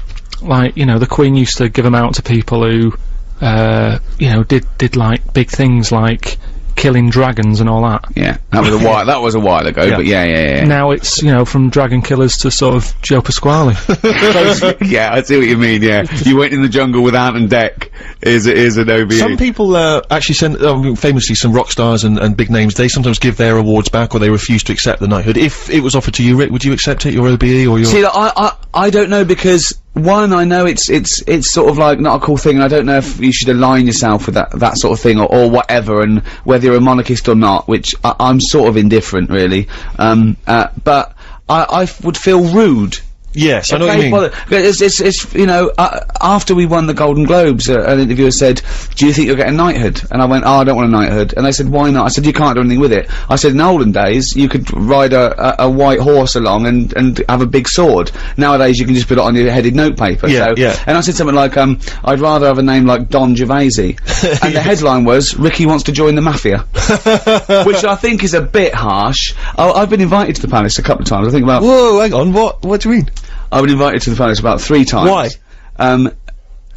like, you know, the Queen used to give 'em out to people who, uh, you know, did, did like big things like killing dragons and all that. Yeah, that was a while, that was a while ago, Yeah. but yeah, yeah, yeah. Now it's, you know, from dragon killers to sort of Joe Pasquale. [LAUGHS] yeah, I see what you mean, yeah. You went in the jungle with Ant and Dec, is, is an OBE. Some people uh, actually send, um, famously, some rock stars and, and big names. They sometimes give their awards back, or they refuse to accept the knighthood. If it was offered to you, Rick, would you accept it? Your OBE or your? See, like, I, I, I don't know because one, I know it's, it's, it's sort of like not a cool thing, and I don't know if you should align yourself with that, that sort of thing, or, or whatever, and whether you're a monarchist or not, which I, I'm sort of indifferent, really. Um, uh, but I would feel rude. Yes, I know what you mean. well, it's, it's, it's, you know, uh, after we won the Golden Globes, uh, an interviewer said, do you think you'll get a knighthood? And I went, oh, I don't want a knighthood. And they said, why not? I said, you can't do anything with it. I said, in olden days, you could ride a, a, a white horse along and, and have a big sword. Nowadays, you can just put it on your headed notepaper. Yeah, so, yeah. And I said something like, um, I'd rather have a name like Don Gervaisi. [LAUGHS] and the headline was, Ricky wants to join the mafia. [LAUGHS] which I think is a bit harsh. I, I've been invited to the palace a couple of times. I think about Whoa, hang on. What? What do you mean? I've been invited to the palace about three times. Why? Um,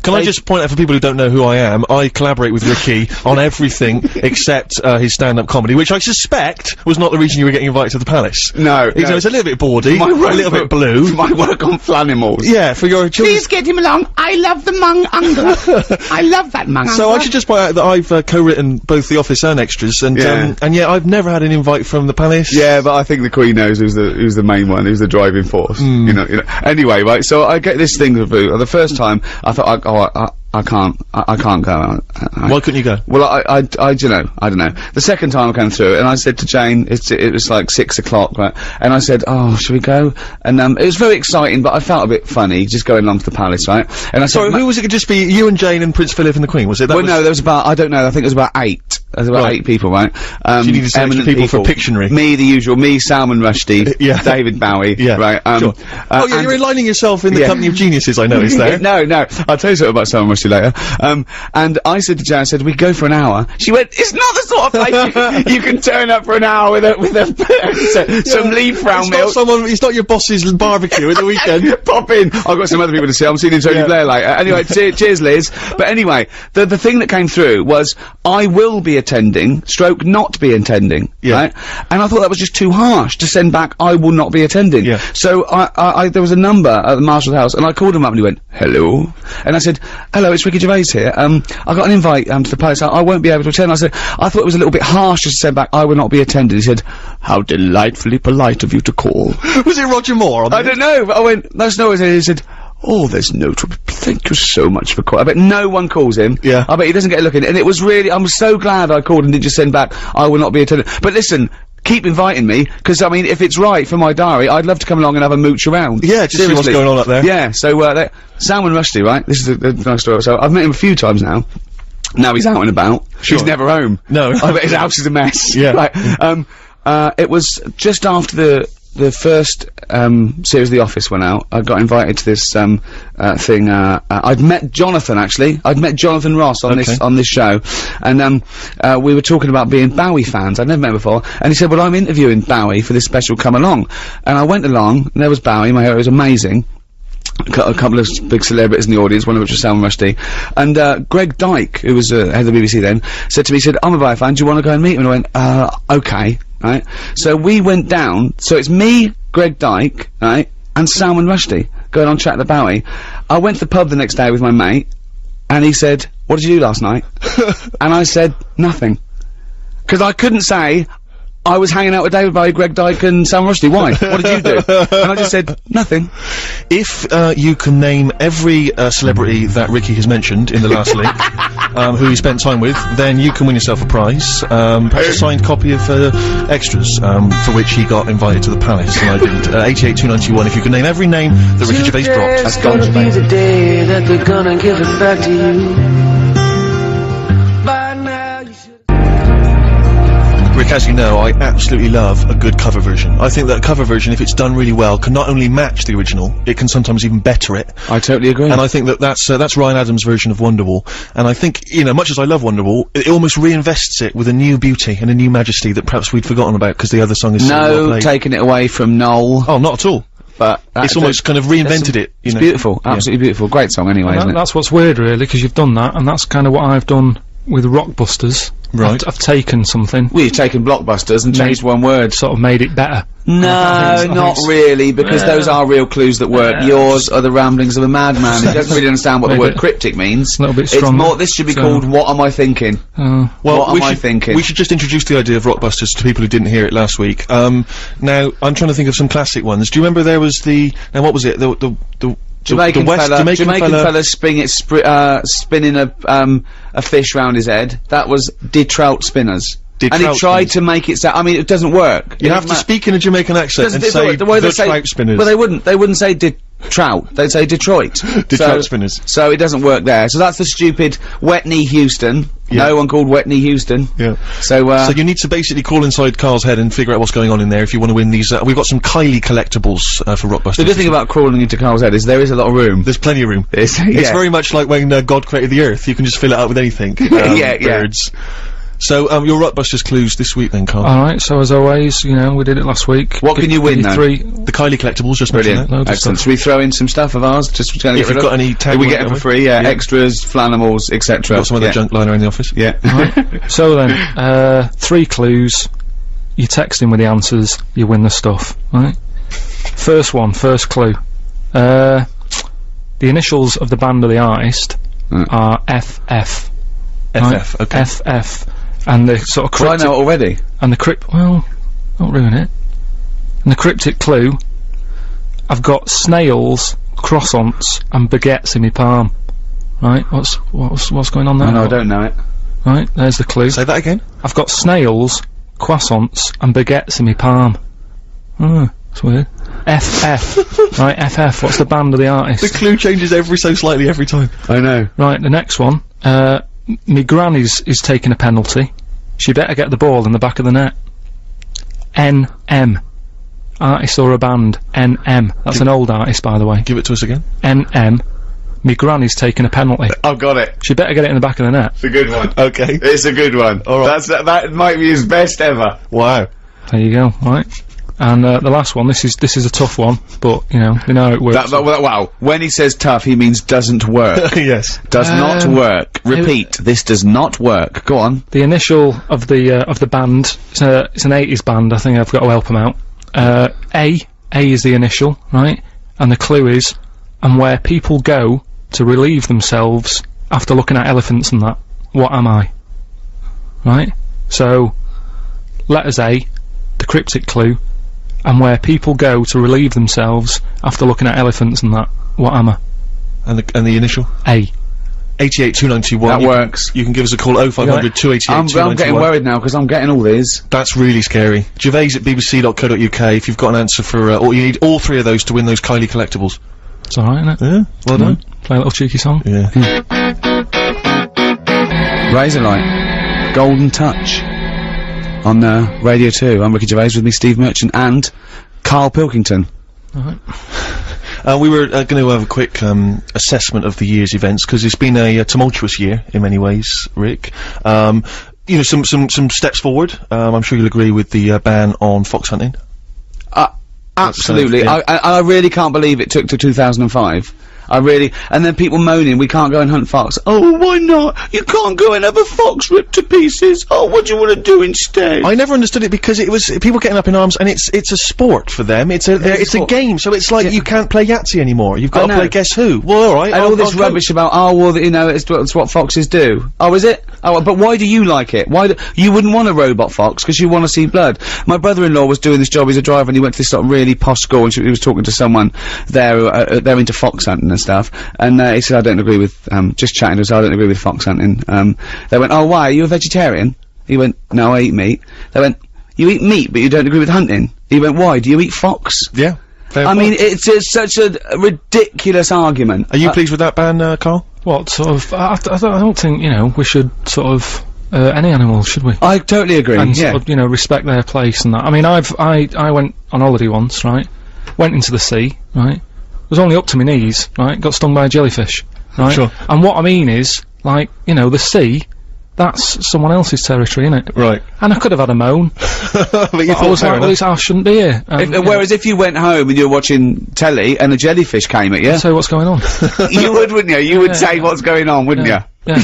Can I just point out for people who don't know who I am? I collaborate with Ricky [LAUGHS] on everything except uh, his stand-up comedy, which I suspect was not the reason you were getting invited to the palace. no, It's, no. it's a little bit bawdy, a little bit blue. [LAUGHS] My work on Flanimals. Yeah, for your Please get him along. I love the mung angler. [LAUGHS] I love that mung So I should just point out that I've uh, co-written both The Office and Extras, and Yeah. um, and yeah, I've never had an invite from the Palace. Yeah, but I think the Queen knows who's the who's the main one, who's the driving force. Hmm. You know, you know. Anyway, right. So I get this thing with the first time. I thought, I, oh, I, I can't, I, I can't go. I, Why couldn't you go? Well, I, I, I, don't know, I don't know. The second time I came through, and I said to Jane, it's, it was like six o'clock, right? And I said, oh, should we go? And um, it was very exciting, but I felt a bit funny just going along to the palace, right? And I said, Sorry, "Ma- who was it? Could just be you and Jane and Prince Philip and the Queen, was it? That well, was no, there was about, I don't know, I think it was about eight. There was about Right. eight people, right? Um, you needed some extra eminent people for Pictionary. Me, the usual, me, Salman Rushdie, [LAUGHS] yeah. David Bowie, [LAUGHS] yeah, right? Um, sure. uh, oh yeah, you're aligning yourself in the Yeah. company of geniuses. I noticed [LAUGHS] there. no, no. I'll tell you something about Salman Rushdie later. Um, and I said to Jan, I said, we go for an hour. She went, it's not the sort of place you, you can turn up for an hour with a, with a, so- some leaf brown It's milk. not someone. It's not your boss's barbecue at the weekend. Pop in. I've got some other people to see. I'm seeing Tony Yeah. Blair later. Anyway, cheers, Liz. But anyway, the the thing that came through was I will be attending, stroke not be attending, Yeah. right? And I thought that was just too harsh to send back, I will not be attending. Yeah. So I, I, I, there was a number at the Marshal's house, and I called him up and he went, hello? And I said, hello, it's Ricky Gervais here. Um, I got an invite, um, to the place. I, I won't be able to attend. I said, I thought it was a little bit harsh to send back, I will not be attending. He said, how delightfully polite of you to call. [LAUGHS] Was it Roger Moore? I don't know, but I went, that's no, he said. Oh, there's no trouble. Thank you so much for calling. I bet no one calls him. Yeah. I bet he doesn't get a look in. And it was really, I'm so glad I called and didn't just send back, I will not be attending. But listen, keep inviting me, because, I mean, if it's right for my diary, I'd love to come along and have a mooch around. Yeah, just see what's going on up there. Yeah, so, uh, and Rusty, right? This is a, a nice story. So, I've met him a few times now. Now he's out and about. Sure. He's never home. No. [LAUGHS] I bet his house is a mess. Yeah. Right. Um, uh, it was just after the the first um, series of The Office went out. I got invited to this um, uh, thing. Uh, uh, I'd met Jonathan actually. I'd met Jonathan Ross on Okay. this on this show, and um, uh, we were talking about being Bowie fans. I'd never met before, and he said, "Well, I'm interviewing Bowie for this special. Come along." And I went along. And there was Bowie. My hero was amazing a couple of big celebrities in the audience, one of which was Salman Rushdie. And, uh, Greg Dyke, who was, uh, head of the BBC then, said to me, he said, I'm a Bowie fan, do you want to go and meet him? And I went, uh, okay, right? So we went down, so it's me, Greg Dyke, right, and Salman Rushdie, going on chat the Bowie. I went to the pub the next day with my mate, and he said, what did you do last night? [LAUGHS] and I said, nothing. Because I couldn't say, I was hanging out with David Bowie, Greg Dyke, and Sam Rushdie. Why? [LAUGHS] what did you do? And I just said, nothing. If uh, you can name every uh, celebrity that Ricky has mentioned in the last link, [LAUGHS] um, who he spent time with, then you can win yourself a prize. Um, perhaps a signed copy of uh, extras, um, for which he got invited to the palace, and I didn't. Uh, 88291. If you can name every name that Ricky Gervais dropped, It's gonna be the day that they're gonna give it back to you. As you know, I absolutely love a good cover version. I think that a cover version, if it's done really well, can not only match the original, it can sometimes even better it. I totally agree. And I think that that's uh, that's Ryan Adams' version of Wonderwall. And I think, you know, much as I love Wonderwall, it almost reinvests it with a new beauty and a new majesty that perhaps we'd forgotten about because the other song is so well no taking it away from Noel, Oh, not at all. but that- It's almost kind of reinvented it. You It's know. beautiful, Yeah. absolutely beautiful. Great song anyway, That- isn't it? that's what's weird, really, because you've done that, and that's kind of what I've done with Rockbusters. Right. I've, I've taken something, Well, you've taken blockbusters and changed one word. sort of made it better. No, not really, because those are real clues that work. Yeah. Yours are the ramblings of a madman. He doesn't really understand what the [LAUGHS] word cryptic means. a little bit It's stronger, more, this should be so- called What Am I Thinking? Uh, Well, What we am I should, thinking? We should just introduce the idea of Rockbusters to people who didn't hear it last week. Um, now, I'm trying to think of some classic ones. Do you remember there was the, now what was it? The, the, the, Jamaican, West, fella, Jamaican, Jamaican, fella, fella, spinning, spri- uh, spinning a um, a fish round his head. That was did trout spinners. Did and he tried spinners. to make it sound. I mean, it doesn't work. You It have to speak in a Jamaican accent and say the way the they say trout spinners. Well, they wouldn't. They wouldn't say did trout. They'd say Detroit. [GASPS] Detroit spinners. So it doesn't work there. So that's the stupid Wetney Houston. Yeah. No one called Wetney Houston. Yeah. So uh, So you need to basically call inside Carl's head and figure out what's going on in there if you want to win these. Uh, we've got some Kylie collectibles uh, for Rockbusters. the good thing about crawling into Carl's head is there is a lot of room. There's plenty of room. It's, [LAUGHS] It's very much like when uh, God created the Earth. You can just fill it up with anything. [LAUGHS] Um, Yeah, yeah. Birds. So um, your Rockbusters clues this week then, Carl. Alright, so as always, you know, we did it last week. What Gi- can you win, though? Three, the Kylie collectibles, just mention Brilliant. that. Excellent. Should we throw in some stuff of ours? Just to If you've got any tag we get it for with? free, yeah. Yeah. Extras, flanimals, etc. Got some of yeah. that junk liner in the office. Yeah. [LAUGHS] So then, uh, three clues. You text in with the answers, you win the stuff, right? First one, first clue. Uh, the initials of the band of the artist Mm. are FF. right? FF. Okay. FF. And the sort of well, I cryptic, know already. and the crypt, well, don't ruin it. And the cryptic clue, I've got snails, croissants, and baguettes in my palm. Right, what's, what's, what's going on there? I know I don't know it. Right, there's the clue. Say that again. I've got snails, croissants, and baguettes in my palm. Hmm, that's weird. FF. [LAUGHS] right, FF. What's the band of the artist? The clue changes every so slightly every time. I know. right, the next one. Uh, m- me granny's is taking a penalty. She better get the ball in the back of the net. NM. Artist or a band. NM. That's an old artist, by the way. Give it to us again. NM. Me granny's taking a penalty. I've got it. She better get it in the back of the net. It's a good one. Okay. It's a good one. All right. That's that, that might be his best ever. Wow. There you go, right? And uh, the last one, this is this is a tough one, but you know, you know how it works. That, that, well, wow. When he says tough, he means doesn't work. [LAUGHS] yes. Does not Um, work. Repeat. This does not work. Go on. the initial of the uh, of the band. It's, a, it's an 80s band. I think I've got to help him out. Uh, A A is the initial, right? And the clue is, and where people go to relieve themselves after looking at elephants and that. What am I? Right. So, letters A, the cryptic clue, and where people go to relieve themselves after looking at elephants and that. What am I? And the, and the initial? A. 88 2921. That You can- works. You can give us a call 0500 288 I'm, I'm getting worried now because I'm getting all these. That's really scary. Gervais at bbc.co.uk if you've got an answer for, uh, or you need all three of those to win those Kylie collectibles. It's alright, isn't it? Yeah, well done. Play a little cheeky song. Yeah. Razorlight. Golden Touch. On uh, Radio 2. I'm Ricky Gervais with me, Steve Merchant, and Carl Pilkington. [LAUGHS] Uh, we were uh, going to have a quick um, assessment of the year's events because it's been a, uh tumultuous year in many ways, Rick. Um, you know, some some some steps forward. Um, I'm sure you'll agree with the uh, ban on fox hunting. Uh, absolutely. yeah. I, I, I really can't believe it took to 2005. I really, and then people moaning, we can't go and hunt fox. Oh, why not? You can't go and have a fox ripped to pieces. Oh, what do you want to do instead? I never understood it because it was people getting up in arms, and it's it's a sport for them. It's a It is it's a sport. game, so it's like you can't play Yahtzee anymore. You've got I to play Guess Who. Well, all right. and I'll- all this I'll rubbish about, oh, well, that you know, it's, it's what foxes do. Oh, is it? Oh, but why do you like it? Why do, you wouldn't want a robot fox, because you want to see blood. My brother-in-law was doing this job, he's a driver, and he went to this sort of really posh school, and she, he was talking to someone there, uh, uh, they're into fox hunting and stuff, and uh, he said, I don't agree with, um, just chatting to us, I don't agree with fox hunting. Um, they went, oh, why, are you a vegetarian? He went, no, I eat meat. They went, you eat meat, but you don't agree with hunting? He went, why, do you eat fox? Yeah. fair I point. mean, it's, it's such a ridiculous argument. are you Uh, pleased with that ban, uh, Carl? What sort of? I, I, don't, I don't think you know we should sort of uh, any animal, should we? I totally agree. and yeah. sort of, you know respect their place and that. I mean, I've I I went on holiday once, right? Went into the sea, right? Was only up to my knees, right? Got stung by a jellyfish, right? Sure. And what I mean is, like, you know, the sea. That's someone else's territory, isn't it? Right. And I could have had a moan. [LAUGHS] but you I thought was like, well, enough. it's, I shouldn't be here. Um, If, you know, whereas if you went home and you were watching telly and a jellyfish came at you, so what's going on? [LAUGHS] you would, wouldn't you? You would Yeah. say what's going on, wouldn't Yeah. you? Yeah.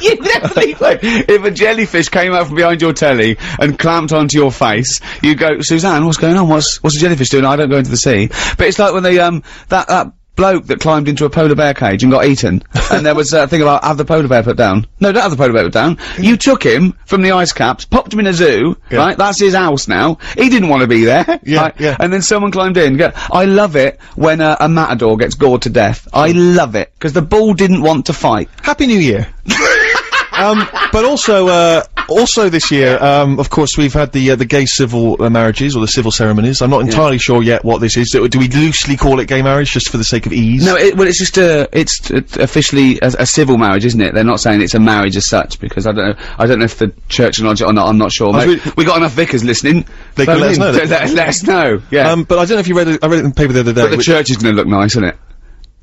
you definitely would. If a jellyfish came out from behind your telly and clamped onto your face, you go, Suzanne, what's going on? What's what's a jellyfish doing? I don't go into the sea. But it's like when they um that that bloke that climbed into a polar bear cage and got eaten, and there was a thing about have the polar bear put down. No, don't have the polar bear put down. You took him from the ice caps, popped him in a zoo, right? That's his house now. He didn't want to be there. [LAUGHS] Yeah, right? yeah. And then someone climbed in. Go, I love it when uh, a matador gets gored to death. I love it because the bull didn't want to fight. Happy New Year. [LAUGHS] um, but also, uh, also this year, um, of course, we've had the uh, the gay civil uh, marriages or the civil ceremonies. I'm not entirely sure yet what this is. Do, do we loosely call it gay marriage just for the sake of ease? No, it, well, it's just a, it's officially a, a civil marriage, isn't it? They're not saying it's a marriage as such because I don't know, I don't know if the church acknowledge it or not. I'm not sure. Mate, really- we got enough vicars listening. They can let us know Let, let, us know. Yeah. Um, but I don't know if you read it. I read it in the paper the other day. but the church is going to look nice, isn't it?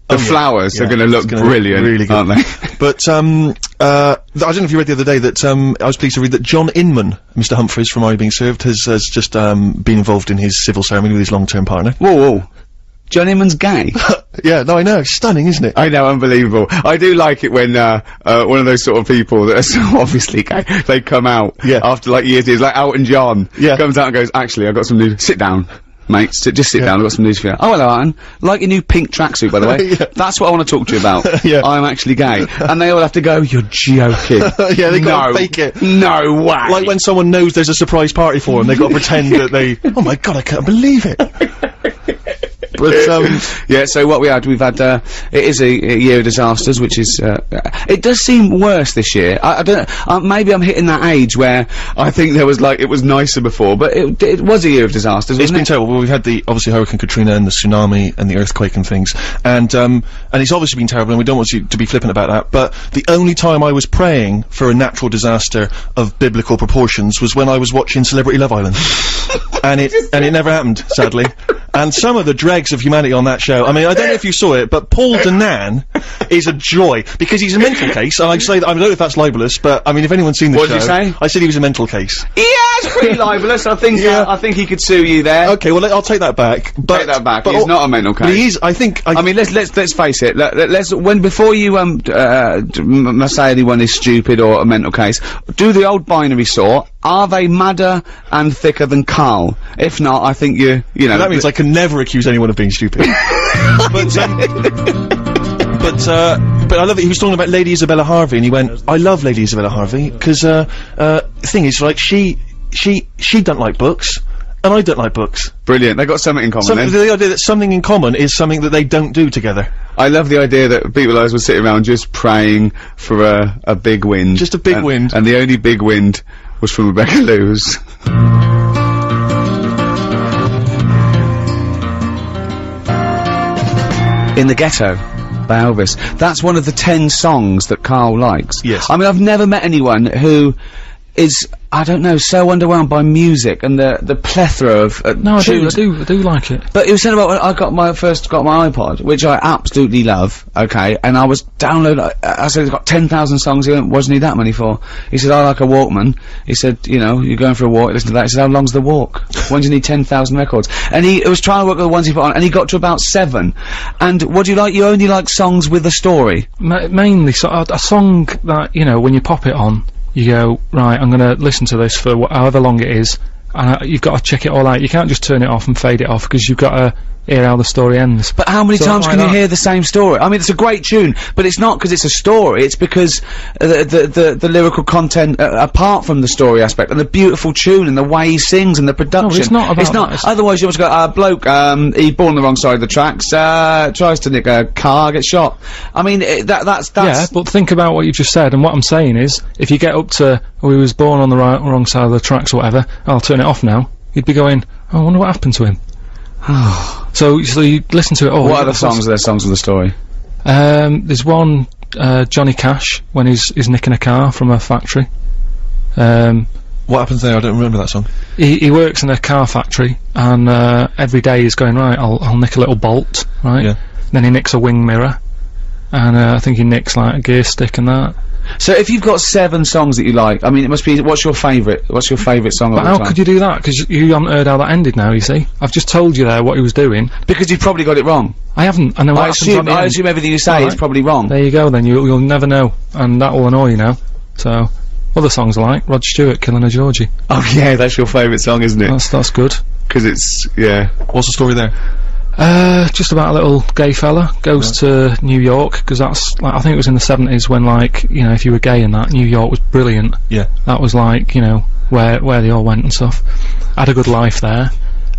The Oh, flowers Yeah, are going to look brilliant, really good. aren't they? But um, uh, th- I don't know if you read the other day that um, I was pleased to read that John Inman, Mr. Humphries from Are You Being Served, has has just um, been involved in his civil ceremony with his long-term partner. whoa, whoa. John Inman's gay. [LAUGHS] yeah, no, I know, stunning, isn't it? I know, unbelievable. I do like it when uh, uh, one of those sort of people that are [LAUGHS] so obviously gay, they come out Yeah. after like years, years, like Elton John, Yeah. comes out and goes, "Actually, I've got some news. Sit down, mate. Sit, just sit Yeah. down. I've got some news for you." Oh, hello, Alan. Like your new pink tracksuit, by the way. [LAUGHS] Yeah. That's what I want to talk to you about. [LAUGHS] Yeah. I'm actually gay, and they all have to go. You're joking. [LAUGHS] Yeah, they no, fake it. No way. Like when someone knows there's a surprise party for them, they've got to pretend that they. Oh my god, I can't believe it. But um, [LAUGHS] yeah, so what we had, we've had, uh, it is a, a year of disasters, which is, uh, it does seem worse this year. I, I don't, uh, maybe I'm hitting that age where I think there was like, it was nicer before, but it, it was a year of disasters, It's been it? terrible. Well, we've had the obviously Hurricane Katrina and the tsunami and the earthquake and things, and um, and it's obviously been terrible. And we don't want you to be flippant about that. But the only time I was praying for a natural disaster of biblical proportions was when I was watching Celebrity Love Island, [LAUGHS] and it and it never happened, sadly. And some of the dregs of humanity on that show. I mean, I don't know if you saw it, but Paul Danan is a joy because he's a mental case. And I say that I don't know if that's libelous, but I mean, if anyone's seen the What show, did you say? I said he was a mental case. Yeah, it's pretty libelous. I think. Yeah. I think he could sue you there. Okay, well, I'll take that back. But, Take that back. But He's not a mental case. he is. I think. I, I mean, let's let's let's face it. Let, us when before you um uh, d- m- say anyone is stupid or a mental case, do the old binary sort. Are they madder and thicker than Carl? If not, I think you you know that means I can never accuse anyone of being stupid. [LAUGHS] but, um, but, uh, but I love that he was talking about Lady Isabella Hervey, and he went, "I love Lady Isabella Hervey because uh, uh, the thing is, like, she, she, she don't like books, and I don't like books. brilliant. They got something in common. So then. the idea that something in common is something that they don't do together. I love the idea that people us would sit around just praying for a a big wind, Just a big and, wind. and the only big wind was from Rebecca Loos. [LAUGHS] In the Ghetto by Elvis. That's one of the ten songs that Carl likes. Yes. I mean, I've never met anyone who is, I don't know, so underwhelmed by music and the the plethora of uh, No, I do, I do, I do like it. But it was saying about when I got my first got my iPod, which I absolutely love. Okay, and I was downloading. I, I said it's got ten thousand songs. He went, "What does he that many for?" He said, "I like a Walkman." He said, "You know, you're going for a walk. Listen to that." He said, "How long's the walk? [LAUGHS] when do you need ten thousand records?" And he was trying to work with the ones he put on, and he got to about seven. And what do you like? You only like songs with a story. Ma- mainly, so a, a song that you know when you pop it on, you go right. I'm going to listen to this for however long it is, and uh, you've got to check it all out. You can't just turn it off and fade it off because you've got to hear how the story ends. But how many So times can you hear the same story? I mean, it's a great tune, but it's not because it's a story. It's because uh, the, the the the lyrical content, uh, apart from the story aspect, and the beautiful tune and the way he sings and the production. No, it's not about It's not. that, Otherwise, you just go, uh, bloke, um, he born the wrong side of the tracks, uh, tries to nick a car, gets shot. I mean, it, that that's Yeah, but think about what you've just said, and what I'm saying is, if you get up to, oh, he was born on the right, wrong side of the tracks or whatever, I'll turn it off now. You'd be going, oh, I wonder what happened to him. [SIGHS] so, so you listen to it. Oh, what yeah, other that's- songs are there? Songs with a story. Um, there's one, uh, Johnny Cash when he's he's nicking a car from a factory. Um, What happens there? I don't remember that song. he, he works in a car factory, and uh, every day he's going right. I'll I'll nick a little bolt, right? Yeah. Then he nicks a wing mirror, and uh, I think he nicks like a gear stick and that. So if you've got seven songs that you like, I mean, it must be. What's your favourite? What's your favourite song? But how time? could you do that? Because you haven't heard how that ended now, you see. I've just told you there what he was doing. Because you've probably got it wrong. I haven't. I know I assume. I assume everything you say is probably wrong. There you go then, you, you'll never know. And that will annoy you now. So, other songs I like, Rod Stewart, Killing a Georgie. Oh yeah, that's your favourite song, isn't it? That's, that's good. Because it's yeah. What's the story there? Uh, just about a little gay fella goes to New York, because that's, like, I think it was in the 70s when, like, you know, if you were gay and that, New York was brilliant. Yeah. That was like, you know, where, where they all went and stuff. Had a good life there.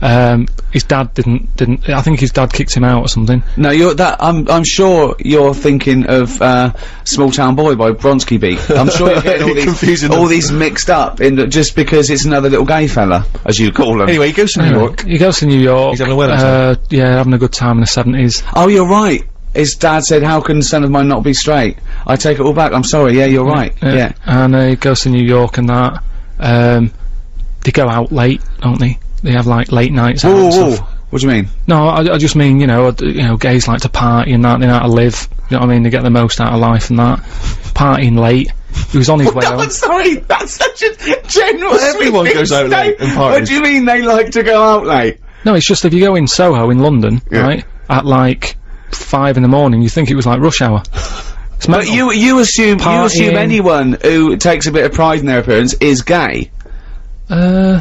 Um, his dad didn't, didn't, I think his dad kicked him out or something. No, you're that. I'm. I'm sure you're thinking of uh, "Small Town Boy" by Bronski Beat. I'm sure you're getting all [LAUGHS] these Confusing all them. these mixed up in the, just because it's another little gay fella, as you call him. Anyway, he goes to New Anyway, York. He goes to New York. He's having a wedding, Uh, yeah, having a good time in the 70s. Oh, you're right. His dad said, "How can a son of mine not be straight?" I take it all back. I'm sorry. Yeah, you're right. Yeah. And uh, he goes to New York and that. Um, they go out late, don't they? They have like late nights out Whoa, and whoa, stuff. What do you mean? No, I, I just mean, you know, uh, you know, gays like to party and that, they know how to live. You know what I mean? They get the most out of life and that. Partying late. He was on his [LAUGHS] way No. I'm sorry. That's such a general. Everyone goes out late and parties. What do you mean they like to go out late? No, it's just if you go in Soho in London, Yeah. right, at like five in the morning, you think it was like rush hour. It's But you you assume you assume anyone who takes a bit of pride in their appearance is gay. Uh,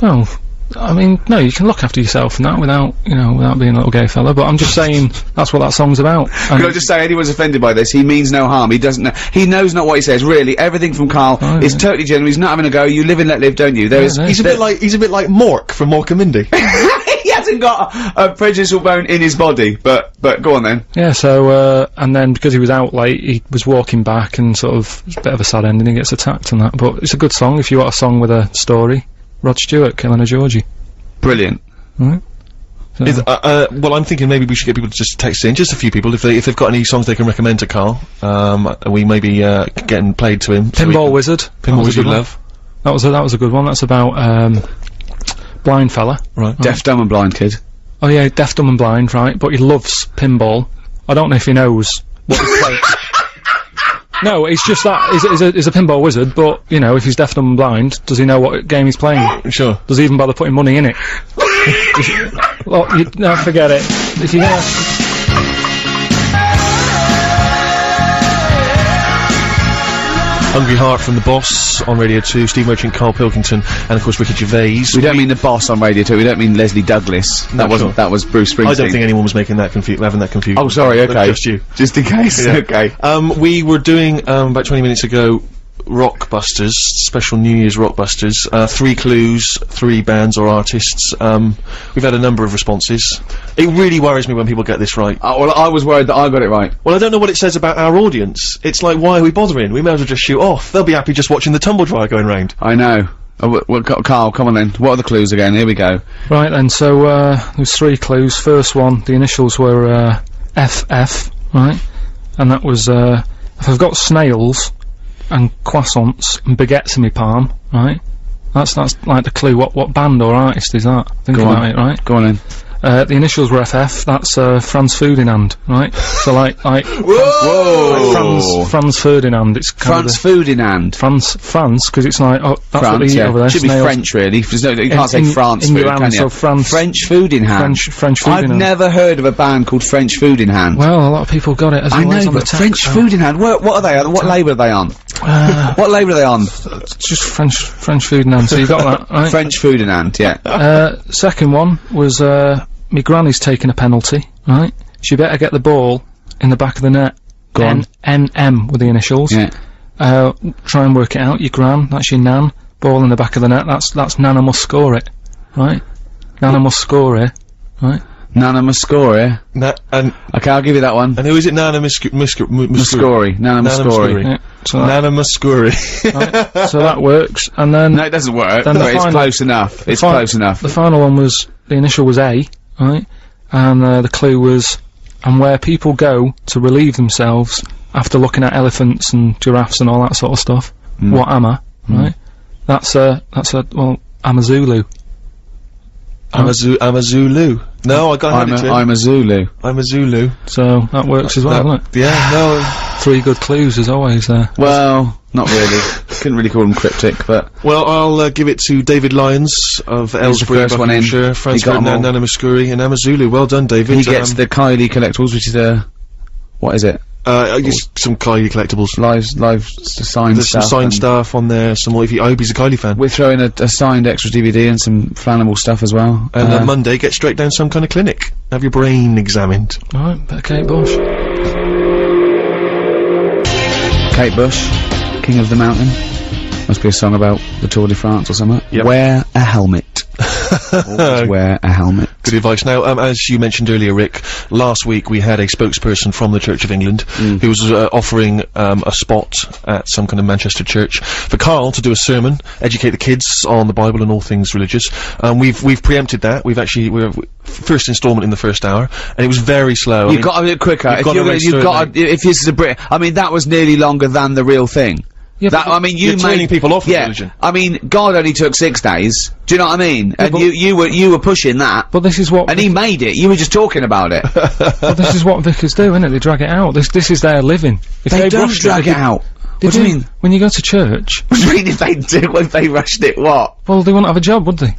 well, I mean, no, you can look after yourself and that without, you know, without being a little gay fella. But I'm just saying that's what that song's about. And Can I just say anyone's offended by this? He means no harm. He doesn't know. He knows not what he says. Really, everything from Carl Oh, is yeah. totally genuine. He's not having a go. You live and let live, don't you? There is. no. He's a bit like he's a bit like Mork from Mork and Mindy. [LAUGHS] he hasn't got a, a prejudicial bone in his body. But but go on then. yeah, so uh, and then because he was out late, he was walking back and sort of it's a bit of a sad ending. He gets attacked and that, but it's a good song if you want a song with a story. Rod Stewart, Killing a Georgie. Brilliant. So- Is- uh, uh, well, I'm thinking maybe we should get people to just text in, just a few people, if they if they've got any songs they can recommend to Carl. Um, we maybe uh, getting played to him. Pinball can- Wizard. That Pinball was a Wizard good one. Love. That was a, that was a good one. That's about um, blind fella. Right. Deaf, dumb, and blind kid. oh yeah, deaf, dumb and blind, right? But he loves pinball. I don't know if he knows what he's playing. [LAUGHS] No, it's just that he's, he's, a, he's a pinball wizard, but you know, if he's deaf, and blind, does he know what game he's playing? Sure. Does he even bother putting money in it? [LAUGHS] Well, you, no, forget it. If you're gonna, Hungry Heart from the Boss on Radio 2, Steve Merchant, Carl Pilkington, and of course Ricky Gervais. We don't mean the boss on Radio 2, we don't mean Lesley Douglas. No, That wasn't, sure. that was Bruce Springsteen. I don't think anyone was making that confu- having that confusion. Oh, sorry, okay. Just you. Just in case, Yeah. [LAUGHS] okay. Um, we were doing, um, about 20 minutes ago, Rockbusters, special New Year's Rockbusters. Uh, three clues, three bands or artists. Um, we've had a number of responses. It really worries me when people get this right. Uh, well, I was worried that I got it right. Well, I don't know what it says about our audience. It's like, why are we bothering? We may as well just shoot off. They'll be happy just watching the tumble dryer going round. I know. Uh, well, Carl, come on then. What are the clues again? Here we go. right then, so, uh, there's three clues. First one, the initials were, uh, FF, right? And that was, uh, if I've got snails and croissants and baguettes in my palm, right? That's, that's like the clue. What, what band or artist is that? Think Go about on. it, right? Go on then. Uh, the initials were FF, that's, uh, Franz Ferdinand, right? so like, like, [LAUGHS] Whoa! Franz, Franz Ferdinand, it's kind France of the- food in hand. France, France, because it's like, oh, that's what they France, yeah. over there. Should be. French, really. No, you can't say in- France in food, can hand, you? so France- French food in hand. French, French food. I've in hand. never heard of a band called French Food in Hand. Well, a lot of people got it as I know, but French so- Food in Hand. What, what are they? What label are they on? what label are they on? just French French food in hand. So you got that [LAUGHS] right. French Food in Hand. Yeah. Uh, second one was uh, my granny's taking a penalty. Right, she better get the ball in the back of the net. Go on. N N M with the initials. Yeah. Uh, try and work it out. Your gran, that's your nan. Ball in the back of the net. That's that's Nana must score it. Right. Nana must score it. Right. Nana Muscori. Na- and, Okay, I'll give you that one. and who is it? Nana Muscu- Muscu- Mu- Muscuri. Muscori. Nana Nana Muscori. Yeah. So that, Nana Mouskouri. [LAUGHS] so that works. And then No, it doesn't work. Then the it's close enough. It's close enough. The final one was the initial was A, right? And uh, the clue was, and where people go to relieve themselves after looking at elephants and giraffes and all that sort of stuff. Hmm. What am I? Right? That's a that's a well, I'm a Zulu. I'm I'm a Zulu. No, I got I'm it. a, I'm a Zulu. I'm a Zulu. So that works as well, That- doesn't it? yeah, no. [SIGHS] Three good clues as always there. Well, not really. [LAUGHS] Couldn't really call them cryptic, but Well, I'll uh, give it to David Lyons of the Aylesbury, in. Buckinghamshire, Franz He got 'em Ferdinand, all. Nana Mouskouri, and Amazulu. Well done, David. he gets Um, the Kylie collectibles, which is a what is it? Uh, some Kylie collectibles. Live, live signed There's some stuff. signed stuff on there. Some more if you, I hope he's a Kylie fan. We're throwing a, a signed extra DVD and some flammable stuff as well. And Uh, on Monday, get straight down some kind of clinic. Have your brain examined. Alright, Kate Bush. Kate Bush, King of the Mountain. Must be a song about the Tour de France or something. Yep. Wear a helmet. Always [LAUGHS] wear a helmet. Good advice. Now, um, as you mentioned earlier, Rick, last week we had a spokesperson from the Church of England who was uh, offering um, a spot at some kind of Manchester church for Carl to do a sermon, educate the kids on the Bible and all things religious. Um, we've we've preempted that. We've actually we're first instalment in the first hour, and it was very slow. You've mean, got to do it quicker. you've If gotta you're you've got to, if this is a Brit, I mean, that was nearly longer than the real thing. Yeah, that, I mean, you you're turning people off yeah, religion. I mean, God only took six days. Do you know what I mean? and you, you were, you were pushing that. But this is what and he made it. You were just talking about it. [LAUGHS] but this is what vicars do, isn't it? They drag it out. This this is their living. If they don't rushed drag they it out. They What do you mean? When you go to church, [LAUGHS] What do you mean if they do? If they rushed it, what? well, they wouldn't have a job, would they? [LAUGHS]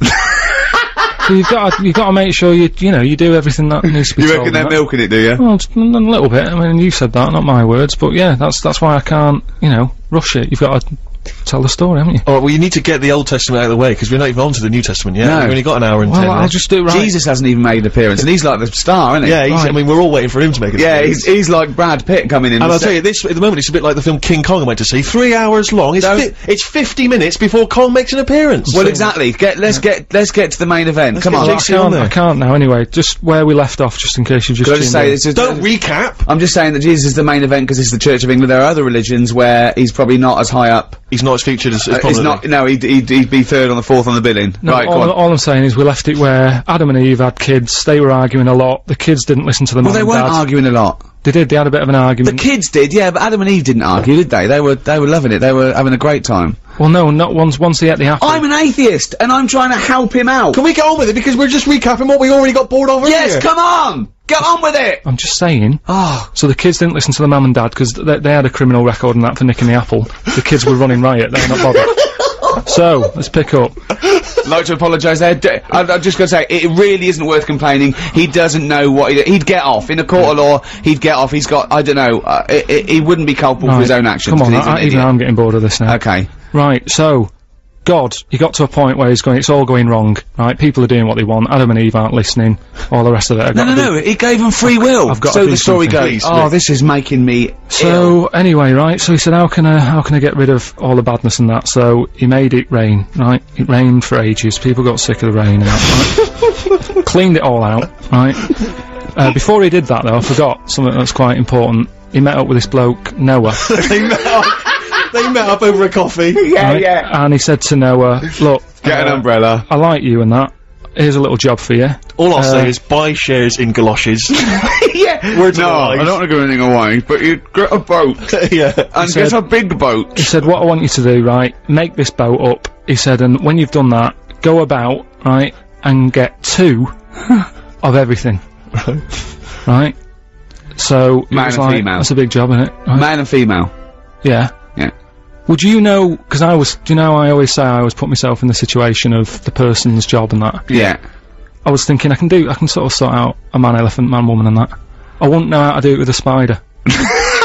so you've got to, you've got to make sure you you know you do everything that needs to be You reckon they're milking it, do you? Well, a little bit. I mean, you said that, not my words, but yeah, that's that's why I can't, you know, rush it. You've got to tell the story, haven't you? All right, well, you need to get the Old Testament out of the way because we're not even on to the New Testament yet. No. We've only got an hour and ten Well, I'll minutes. just do right. Jesus hasn't even made an appearance, and he's like the star, isn't he? yeah, he's, I mean, we're all waiting for him to make it. Yeah, he's, he's like Brad Pitt coming in. And the I'll tell you, this at the moment it's a bit like the film King Kong I went to see. Three hours long. It's, fi- it's fifty minutes before Kong makes an appearance. Well, exactly. Get let's get let's get to the main event. Come on. I can't, there. I can't now. Anyway, just where we left off, just in case you've just. Could I just say in. this is Don't recap. I'm just saying that Jesus is the main event because it's the Church of England. There are other religions where he's probably not as high up. He's not as featured as, as Uh, he's prominently. not. No, he'd, he'd, he'd be third on the fourth on the billing. No, right, all, go on. all I'm saying is we left it where Adam and Eve had kids. They were arguing a lot. The kids didn't listen to the Well, they weren't dad. arguing a lot. They did. They had a bit of an argument. The kids did, yeah, but Adam and Eve didn't argue, did they? They were they were loving it. They were having a great time. well, no, not once. Once they ate the apple. I'm an atheist, and I'm trying to help him out. Can we get on with it because we're just recapping what we already got bored of yes, earlier? come on, get on with it. I'm just saying. Oh, So the kids didn't listen to the mum and dad because they, they had a criminal record and that for nicking the apple. The kids were running riot. They're not bothered. [LAUGHS] so let's pick up. I'd like to apologise there. I, I'm just going to say, it really isn't worth complaining. He doesn't know what he, he'd get off in a court of law. He'd get off. He's got, I don't know. Uh, i i he wouldn't be culpable for his own actions. Come on, I, even. I'm getting bored of this now. Okay. Right, so God, he got to a point where he's going. It's all going wrong. Right, people are doing what they want. Adam and Eve aren't listening. All the rest of it. I've No, no, to no. He gave them free will. I've got so to do the story something. goes. Please, oh, this is making me. ill. So anyway, right. So he said, "How can I, how can I get rid of all the badness and that?" So he made it rain. Right, it rained for ages. People got sick of the rain and that. Right? [LAUGHS] Cleaned it all out. Right. Uh, before he did that, though, I forgot something that's quite important. He met up with this bloke Noah. [LAUGHS] they met up. They met up over a coffee. [LAUGHS] yeah, right? yeah. And he said to Noah, "Look, Get an uh, umbrella. I like you and that. Here's a little job for you." All I'll Uh, say is buy shares in galoshes. [LAUGHS] yeah. Words of no. I don't want to give anything away, but you get a boat [LAUGHS] yeah. and said- get a big boat. He said, what I want you to do, right, make this boat up. He said, and when you've done that, go about, right, and get two of everything. right? So, Man and like, female. that's a big job, isn't it? Right? Man and female. yeah. Yeah. Would you know, because I was, do you know, I always say I always put myself in the situation of the person's job and that. Yeah. I was thinking I can do, I can sort of sort out a man elephant, man woman and that. I wouldn't know how to do it with a spider. [LAUGHS]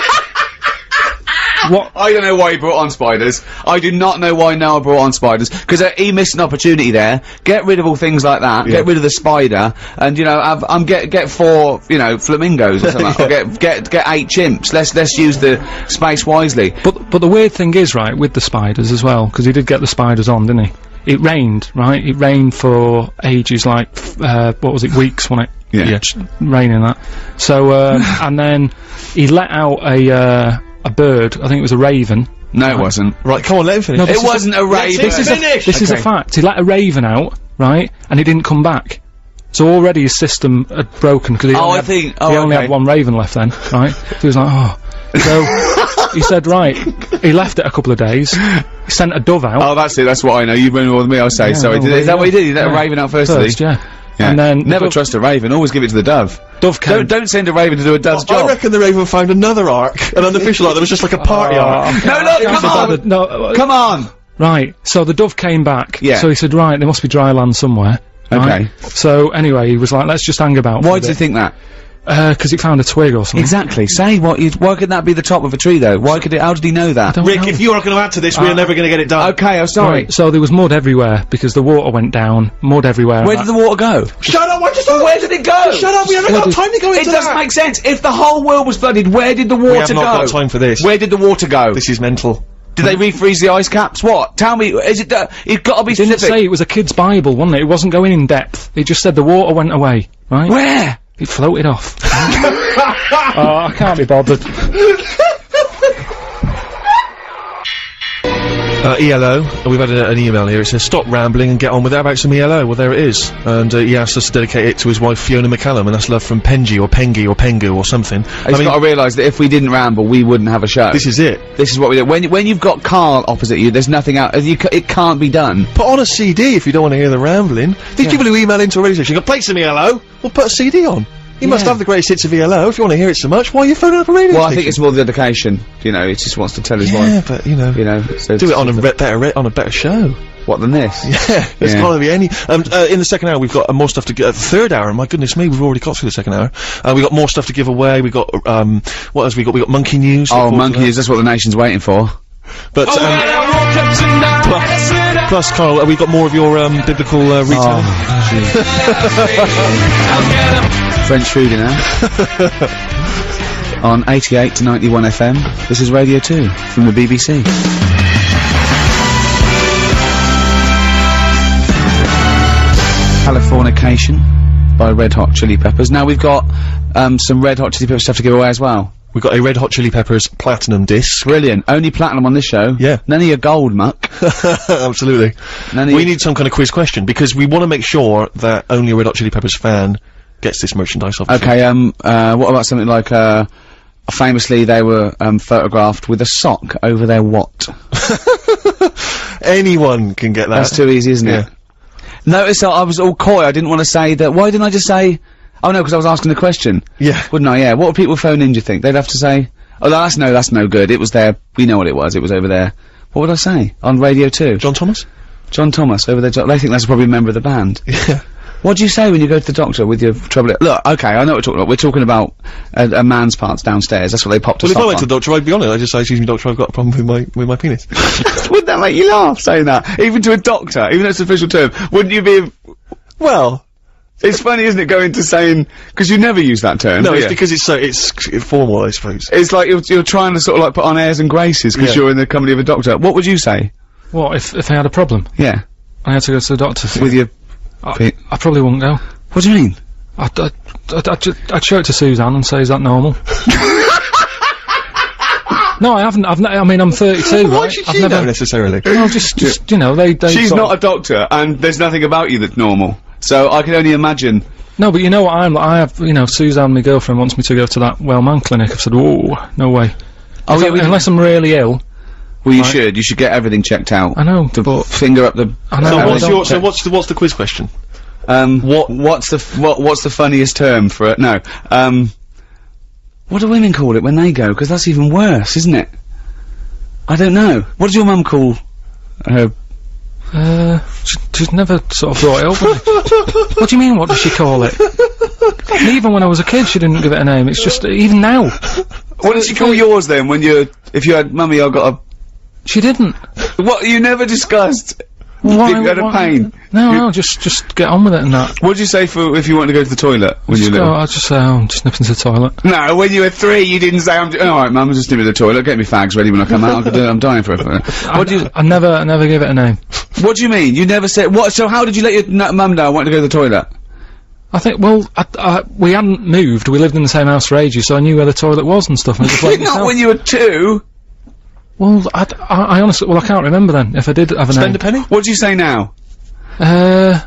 what? I don't know why he brought on spiders. I do not know why Noah brought on spiders because uh, he missed an opportunity there. Get rid of all things like that. Get rid of the spider, and you know, have um get get four you know flamingos or something. or get [LAUGHS] get get eight chimps. Let's let's use the space wisely. But but the weird thing is, right, with the spiders as well, because he did get the spiders on, didn't he? It rained, right? It rained for ages, like uh, what was it, weeks, wasn't it? Yeah. Just raining that. So um, [LAUGHS] and then he let out a uh, a bird. I think it was a raven. No, it wasn't. Right, come on, let him finish. No, It this is wasn't a raven. This is a, Finish! this is a Okay. fact. He let a raven out, right, and he didn't come back. So already his system had broken because he, Oh, only I had- think- oh, he only okay. had one raven left then, right? so he was like, oh. So [LAUGHS] he said, right. He left it a couple of days. Sent a dove out. Oh, that's it. That's what I know. You know more than me. I'll say. Yeah, Sorry. well, Did, there is that you what he go. did? He let a Yeah. raven out first, First, yeah. Yeah. And then never dove, trust a raven. Always give it to the dove. dove came. Don't don't send a raven to do a dove's I job. I reckon the Raven found another ark, an unofficial ark that was just like a party ark. No, look, come on, bothered. No, uh, come on. right. So the dove came back. Yeah. So he said, right, there must be dry land somewhere. right? Okay. So anyway, he was like, let's just hang about. Why did you think that? Because he found a twig or something. Exactly. Say what you. Why could that be the top of a tree though? Why could it? How did he know that? Rick, know. if you are going to add to this, we are never going to get it done. Okay, I'm sorry. Right, so there was mud everywhere because the water went down. Mud everywhere. Where did the water go? Shut up! Why just Where did it go? Shut up! We haven't got Flooded. time to go into It doesn't that. make sense. If the whole world was flooded, where did the water have not go? got time for this. Where did the water go? This is mental. Did they refreeze the ice caps? What? Tell me. Is it? Uh, it got to be Didn't it specific. say it was a kid's Bible, wasn't it? It wasn't going in depth. It just said the water went away, right? Where? It floated off. [LAUGHS] oh, I can't be bothered. [LAUGHS] Uh, ELO, we've had a, an email here. It says, "Stop rambling and get on with it." How about some ELO? Well, there it is, and uh, he asked us to dedicate it to his wife Fiona McCallum, and that's love from Penji or Pengi or Pengu or something. I mean, got to realise that if we didn't ramble, we wouldn't have a show. this is it. This is what we do. When when you've got Carl opposite you, there's nothing out. You it can't be done. Put on a CD if you don't want to hear the rambling. These people who email into a radio station go, "Play some ELO." Well, put a CD on. You must Yeah. have the greatest hits of ELO if you want to hear it so much. Why are you phoning up a radio Well, I think it's more the dedication. You know, he just wants to tell his yeah, wife. but you know, You know, so do it on a re- better re- on a better show. what than this? [LAUGHS] Yeah, there's Yeah. gotta be any. Um, uh, in the second hour, we've got uh, more stuff to get. Uh, the third hour, my goodness me, we've already got through the second hour. Uh, we've got more stuff to give away. We've got, um, what else we got? We got monkey news. Oh, monkey news! That's what the nation's waiting for. But, um, plus, plus, Carl, uh, we've got more of your, um, biblical, uh, retelling. [LAUGHS] French food, you [LAUGHS] know. On 88 to 91 FM, this is Radio 2 from the BBC. Californication by Red Hot Chili Peppers. Now we've got um, some Red Hot Chili Peppers stuff to give away as well. We've got a Red Hot Chili Peppers platinum disc. Brilliant. Only platinum on this show. Yeah. None of your gold muck. [LAUGHS] Absolutely. None of We need some kind of quiz question because we want to make sure that only a Red Hot Chili Peppers fan gets this merchandise off. Okay, um, uh, what about something like, uh, famously, they were um, photographed with a sock over their what? [LAUGHS] Anyone can get that. That's too easy, isn't Yeah. it? Notice I I was all coy. I didn't want to say that. Why didn't I just say? Oh no, because I was asking the question. Yeah. Wouldn't I? Yeah. What would people phone in? Do you think they'd have to say? Oh, that's no, that's no good. It was there. We know what it was. It was over there. What would I say on Radio Two? John Thomas? John Thomas over there. They think that's probably a member of the band. [LAUGHS] Yeah. What do you say when you go to the doctor with your trouble? Look, okay, I know what we're talking about. We're talking about a, a man's parts downstairs. That's what they popped Well, us if I off went to the doctor, I'd be honest. I'd just say, excuse me, doctor, I've got a problem with my, with my penis. [LAUGHS] Wouldn't that make you laugh saying that? Even to a doctor, even though it's an official term, wouldn't you be? well, It's funny, isn't it, going to saying because you never use that term. no, it's you? because it's so, it's c- formal, I suppose. it's like you're, you're trying to sort of like put on airs and graces because Yeah. you're in the company of a doctor. What would you say? What if if I had a problem? Yeah, I had to go to the doctor. with your. I. I probably wouldn't go. What do you mean? I'd, I'd, I'd, I'd, ju- I'd show it to Suzanne and say, is that normal? [LAUGHS] no, I haven't. I've n- I mean, I'm 32, Why right? should I've you never. know necessarily? No, just, just you know, they. they She's sort not of- a doctor, and there's nothing about you that's normal. So I can only imagine. No, but you know what I'm like. I have, you know, Suzanne, my girlfriend, wants me to go to that well man clinic. I've said, whoa, no way. Oh, If yeah, I- we- unless I'm really ill. Well, you Right. should. You should get everything checked out. I know, The but finger up the. I know, So I what's don't your, so what's the, what's the quiz question? Um, what what's the f- what what's the funniest term for it? No. Um, what do women call it when they go? Because that's even worse, isn't it? I don't know. What does your mum call her? uh, she, she's never sort of brought it up. [LAUGHS] what do you mean? What does she call it? Even when I was a kid, she didn't give it a name. It's just even now, What did she call yours then? When you if you had mummy, I got she didn't. what you never discussed. Why, if you had a why- pain. No, You- no, just just get on with it and that. What did you say for if you want to go to the toilet when you Just go? I'll just say, oh, I'm just nipping to the toilet. No, when you were three, you didn't say, I'm, all right, mum, I'm just nipping to the toilet, get me fags ready when I come out, I do- I'm dying for it. [LAUGHS] What do you, I never, I never gave it a name. what do you mean? You never said, what, so how did you let your n- mum know I wanted to go to the toilet? I think, well, I, I, we hadn't moved. We lived in the same house for ages, so I knew where the toilet was and stuff. And [LAUGHS] Not when you were two. Well, I, I, I honestly, well, I can't remember then if I did have a Spend name. a penny? What do you say now? Uh,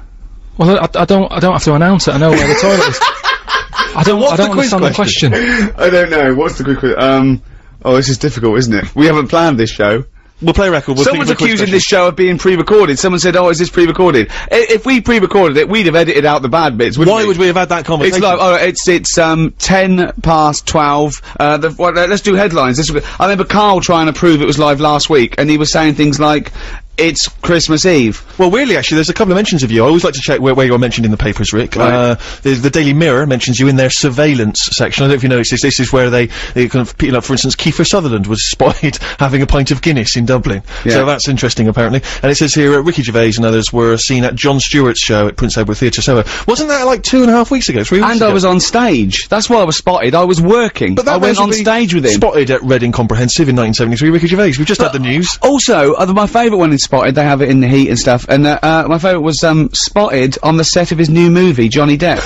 well, I, I don't, I don't have to announce it. I know where the toilet is. [LAUGHS] I don't, what's I don't the quiz understand the question? question. I don't know. What's the quick? Um. Oh, this is difficult, isn't it? We haven't planned this show. We'll play a record. We'll Someone's think of a quiz accusing this show of being pre-recorded. Someone said, "Oh, is this pre-recorded?" If we pre-recorded it, we'd have edited out the bad bits. Why we? would we have had that conversation? It's like, oh, it's it's um ten past twelve. Uh, the, what, uh, let's do headlines. This, I remember Carl trying to prove it was live last week, and he was saying things like, "It's Christmas Eve." Well, weirdly, actually, there's a couple of mentions of you. I always like to check where, where you're mentioned in the papers, Rick. Right. Uh, the, the Daily Mirror mentions you in their surveillance section. I don't know if you noticed this. This is where they, they kind of, you know, for instance, Kiefer Sutherland was [LAUGHS] spotted having a pint of Guinness in Dublin. Yeah. So that's interesting, apparently. And it says here, uh, Ricky Gervais and others were seen at John Stewart's show at Prince Edward Theatre. So, uh, wasn't that like two and a half weeks ago, three weeks And ago? I was on stage. That's why I was spotted. I was working. But that I went on stage with him. Spotted at Reading Comprehensive in 1973, Ricky Gervais. We've just had the news. Also, uh, my favourite one in Spotted, they have it in the heat and stuff, and uh, uh, my favourite was um, Spotted on the set of his new movie, Johnny Depp.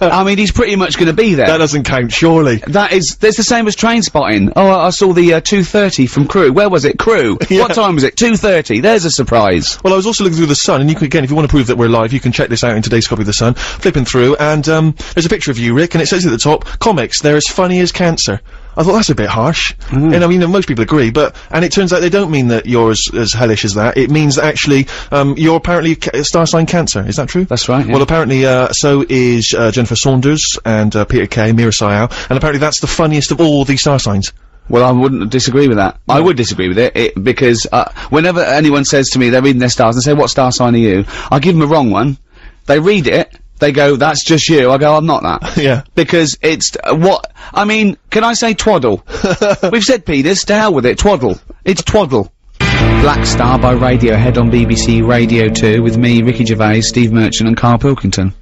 [LAUGHS] I mean, he's pretty much going to be there. That doesn't count, surely. That is, that's the same as train spotting. Oh, I, I saw the uh, 2.30 from Crewe. Where was it? Crewe. [LAUGHS] Yeah. What time was it? 2.30. There's a surprise. Well, I was also looking through The Sun, and you can, again, if you want to prove that we're live, you can check this out in today's copy of The Sun. Flipping through, and, um, there's a picture of you, Rick, and it says at the top, comics, they're as funny as cancer. I thought that's a bit harsh. Mm. And I mean, most people agree, but, and it turns out they don't mean that you're as, as hellish as that. It means that actually, um, you're apparently ca- star sign cancer. Is that true? That's right, yeah. Well, apparently, uh, so is, uh, Jennifer Saunders and, uh, Peter Kay, Meera Syal, and apparently that's the funniest of all these star signs. Well, I wouldn't disagree with that. I would disagree with it, it because uh, whenever anyone says to me they're reading their stars and say, "What star sign are you?" I give them a wrong one. They read it. They go, "That's just you." I go, "I'm not that." [LAUGHS] Yeah. Because it's uh, what I mean. Can I say twaddle? [LAUGHS] We've said penis. To hell with it. Twaddle. It's twaddle. Black Star by Radiohead on BBC Radio 2 with me, Ricky Gervais, Steve Merchant and Carl Pilkington.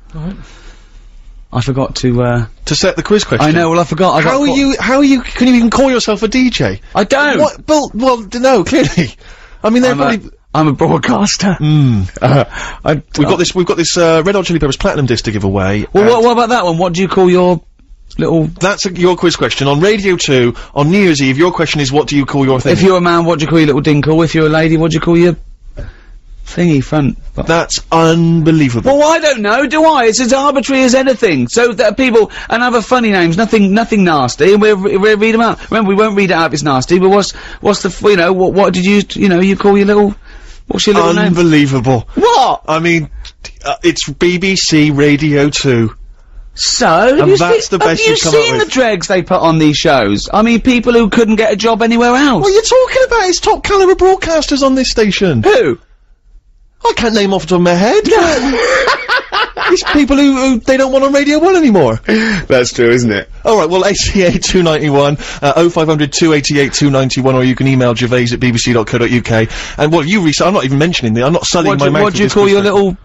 I forgot to, uh, To set the quiz question. I know, well I forgot, I How are you, how are you, can you even call yourself a DJ? I don't! What? Well, well, no, clearly. I mean, they're I'm probably. I'm a broadcaster. [LAUGHS] Uh, I, We've got this. We've got this uh, Red Hot Chili Peppers platinum disc to give away. Well, what, what about that one? What do you call your little? That's a, your quiz question on Radio Two on New Year's Eve. Your question is, what do you call your thing? If you're a man, what do you call your little dinkle? If you're a lady, what do you call your thingy front? That's unbelievable. Well, I don't know, do I? It's as arbitrary as anything. So that people and other funny names, nothing, nothing nasty, and we'll, we'll read them out. Remember, we won't read it out if it's nasty. But what's what's the you know what what did you you know you call your little what's your little name? Unbelievable. What? I mean, uh, it's BBC Radio 2. So have And you that's seen, the best have you you've come up seen with. the dregs they put on these shows? I mean, people who couldn't get a job anywhere else. What are you talking about? It's top caliber broadcasters on this station. Who? I can't name off the top of my head. [LAUGHS] it's people who, who they don't want on Radio 1 anymore. That's true, isn't it? Alright, well, 88 291, uh, 0500 288 291, or you can email gervais at bbc.co.uk. And, well, you research, I'm not even mentioning the, I'm not selling What my do, mouth what do you call your little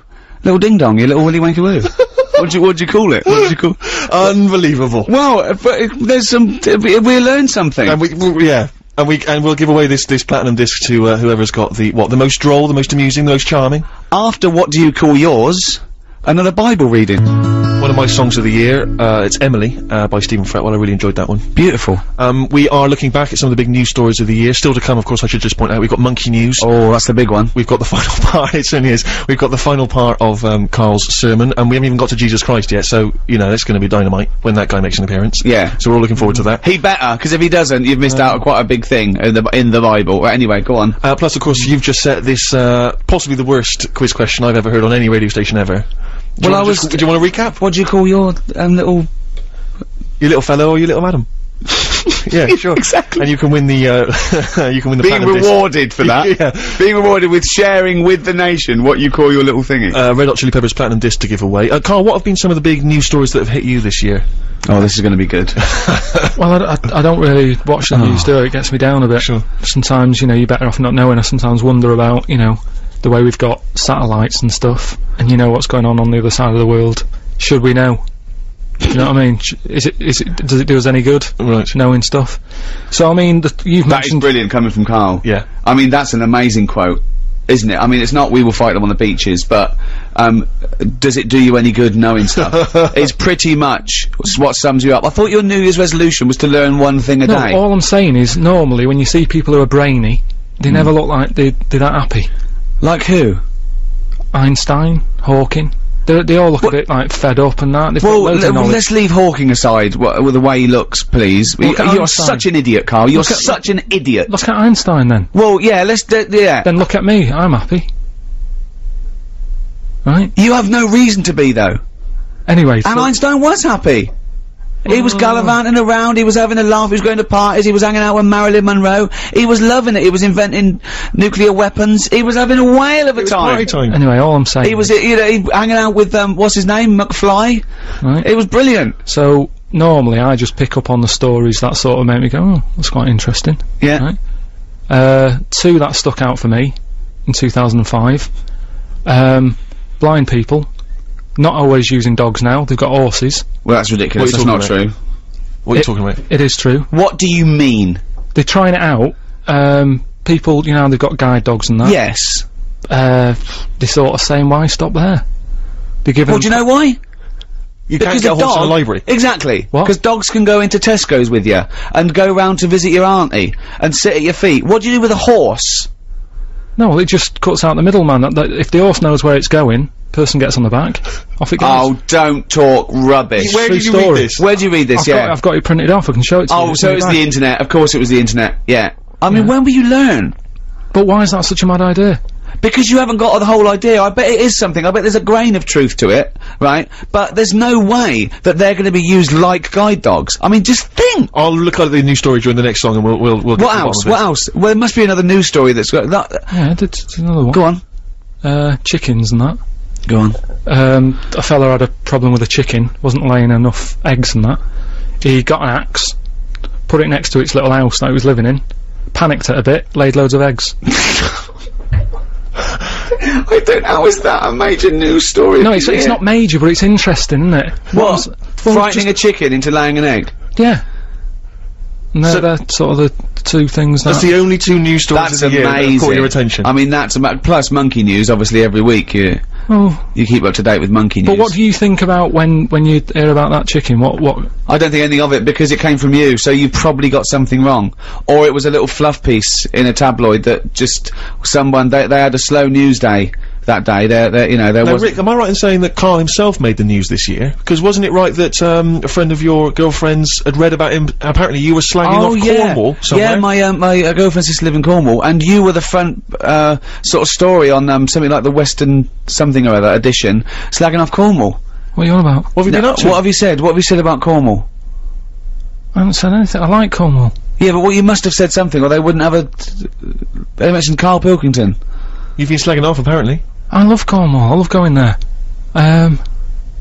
little ding dong? Your little willy wanky woo? [LAUGHS] what do you what do you call it? What do you call? Unbelievable. Well, uh, but there's some. uh, we we learned something. And we, we yeah. And we, and we'll give away this, this platinum disc to, uh, whoever's got the, what, the most droll, the most amusing, the most charming? After what do you call yours? Another Bible reading. One of my songs of the year, uh, it's Emily, uh, by Stephen Fretwell, I really enjoyed that one. Beautiful. Um, we are looking back at some of the big news stories of the year. Still to come, of course, I should just point out, we've got Monkey News. Oh, that's the big one. We've got the [LAUGHS] final part, it certainly is. We've got the final part of, um, Carl's sermon, and we haven't even got to Jesus Christ yet, so, you know, it's gonna be dynamite when that guy makes an appearance. Yeah. So we're all looking forward to that. He better, because if he doesn't, you've missed out on quite a big thing in the in the Bible. Well, anyway, go on. Uh, plus, of course, you've just set this, uh, possibly the worst quiz question I've ever heard on any radio station ever. Do Well, I was- just- do you want to recap? What do you call your um, little? You little fellow or you little madam? [LAUGHS] yeah, sure. Exactly. And you can win the, uh, [LAUGHS] you can win the Being platinum disc. rewarded for that. [LAUGHS] Yeah. Being rewarded with sharing with the nation what you call your little thingy. Uh, Red Hot Chili Peppers platinum disc to give away. Uh, Carl, what have been some of the big news stories that have hit you this year? oh, this is going to be good. Well, I, I, I don't really watch the news, do I? It gets me down a bit. Sure. Sometimes, you know, you're better off not knowing. I sometimes wonder about, you know, the way we've got satellites and stuff, and you know what's going on on the other side of the world. Should we know? You know what I mean? Is it, is it, does it do us any good? Right. Knowing stuff. So, I mean, the, you've That is brilliant coming from Carl. Yeah. I mean, that's an amazing quote, isn't it? I mean, it's not "We will fight them on the beaches," but um, does it do you any good knowing stuff? [LAUGHS] it's pretty much what sums you up. I thought your New Year's resolution was to learn one thing a no, day. all I'm saying is, normally when you see people who are brainy, they Hmm. never look like they, they're that happy. Like who? Einstein, Hawking, they they all look a bit like fed up and that. They've Well, got loads of knowledge. let's leave Hawking aside. with the way he looks, please. Look you're Einstein. such an idiot, Carl. You're at- such an idiot. Look at Einstein then. Well, yeah. Let's. D- yeah. Then look at me, I'm happy. Right? you have no reason to be though. Anyway, And Einstein was happy. He was gallivanting around, he was having a laugh, he was going to parties, he was hanging out with Marilyn Monroe, he was loving it, he was inventing nuclear weapons, he was having a whale of a time. Time. anyway, all I'm saying He was, you know, he hanging out with, um, what's his name, McFly? right? It was brilliant. So, normally I just pick up on the stories that sort of make me go, oh, that's quite interesting. Yeah. Right. Uh, two that stuck out for me in 2005. Um, blind people, not always using dogs now, they've got horses. Well, that's ridiculous, What that's not talking true. What are you talking about? It is true. What do you mean? They're trying it out. Um, people, you know, they've got guide dogs and that. Yes. Uh, they're sort of saying, why stop there? They're giving Well, do you know why? You can't get a horse in a library. Exactly. What? Because dogs can go into Tesco's with you and go round to visit your auntie and sit at your feet. What do you do with a horse? No, it just cuts out the middleman. That, that if the horse knows where it's going, person gets on the back, off it goes. Oh, don't talk rubbish. Where True did you story. read this? Where do you read this? I've, yeah. got, I've got it printed off. I can show it to you. oh, so in it was the internet. Of course, it was the internet. Yeah. I mean, Yeah. when will you learn? But why is that such a mad idea? Because you haven't got the whole idea. I bet it is something. I bet there's a grain of truth to it, right? But there's no way that they're going to be used like guide dogs. I mean, just think. I'll look at the news story during the next song and we'll, we'll, we'll get What to the else? of What it. else? Well, there must be another news story that's got that. Yeah, it's, it's another one. Go on. Uh, chickens and that. Go on. Um, a fella had a problem with a chicken, wasn't laying enough eggs and that. He got an axe, put it next to its little house that he was living in, panicked it a bit, laid loads of eggs. I don't. How is that a major news story? No, it's, it's not major, but it's interesting, isn't it? What? was- well, Frightening a chicken into laying an egg. Yeah. No, they're, So- they're sort of the two things That's that. the only two news stories That's of the year that have caught your attention. I mean, that's ama- plus monkey news. Obviously, every week you oh, you keep up to date with monkey news. but what do you think about when when you hear about that chicken? What what? I don't think anything of it because it came from you, so you probably got something wrong, or it was a little fluff piece in a tabloid that just someone they they had a slow news day that day. There, there, you know, there Now, was. Rick, am I right in saying that Carl himself made the news this year? Because wasn't it right that um, a friend of your girlfriend's had read about him? Apparently, you were slagging Oh off yeah, Cornwall somewhere. yeah. My uh, my uh, girlfriend used to live in Cornwall, and you were the front uh, sort of story on um, something like the Western something or other edition, slagging off Cornwall. What are you on about? what have you been up to? What have you said? What have you said about Cornwall? I haven't said anything. I like Cornwall. Yeah, but what you must have said something, or they wouldn't have a. They mentioned Carl Pilkington. You've been slagging off, apparently. I love Cornwall. I love going there. Um,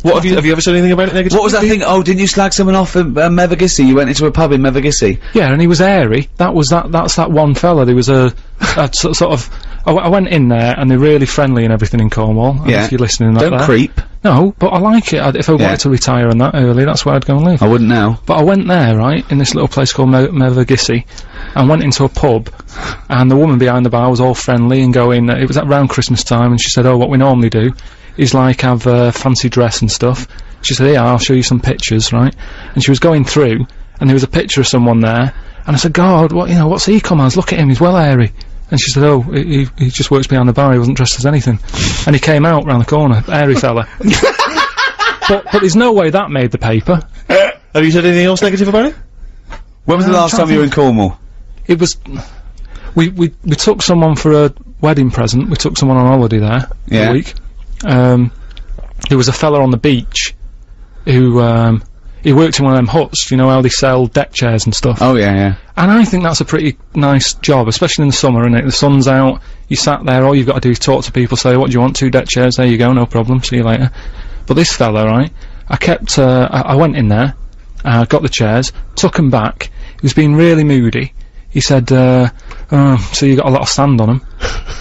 What have you have you ever said anything about it negative? What was that thing? Oh, didn't you slag someone off in uh, Mevagissey? You went into a pub in Mevagissey. yeah, and he was airy. That was that. That's that one fella. There was a, a so- sort of. I, w- I went in there, and they're really friendly and everything in Cornwall. I don't Yeah. If you're listening, Don't there. creep. No, but I like it. I'd, if I Yeah. wanted to retire and that early, that's where I'd go and live. I wouldn't now. But I went there, right, in this little place called Me- Mevagissey, and went into a pub, and the woman behind the bar was all friendly and going, it was around Christmas time, and she said, oh, what we normally do is like have a fancy dress and stuff. She said, yeah, I'll show you some pictures, right? And she was going through, and there was a picture of someone there, and I said, God, what, you know, what's he come as? Look at him, he's well airy. And she said, oh, he, he- he just works behind the bar, he wasn't dressed as anything. And he came out round the corner, airy fella. [LAUGHS] but, but there's no way that made the paper. Have you said anything else negative about it? When was the Uh, I'm last time you were in Cornwall? It was we we we took someone for a wedding present. We took someone on holiday there Yeah. a week. Um, there was a fella on the beach who um, he worked in one of them huts. You know how they sell deck chairs and stuff. Oh yeah, yeah. And I think that's a pretty nice job, especially in the summer. And the sun's out, you sat there. All you've got to do is talk to people. Say, "What do you want? Two deck chairs? There you go. No problem. See you later." But this fella, right? I kept. Uh, I, I went in there, uh, got the chairs, took 'em back. He was being really moody. He said, uh, oh, "So you got a lot of sand on 'em?"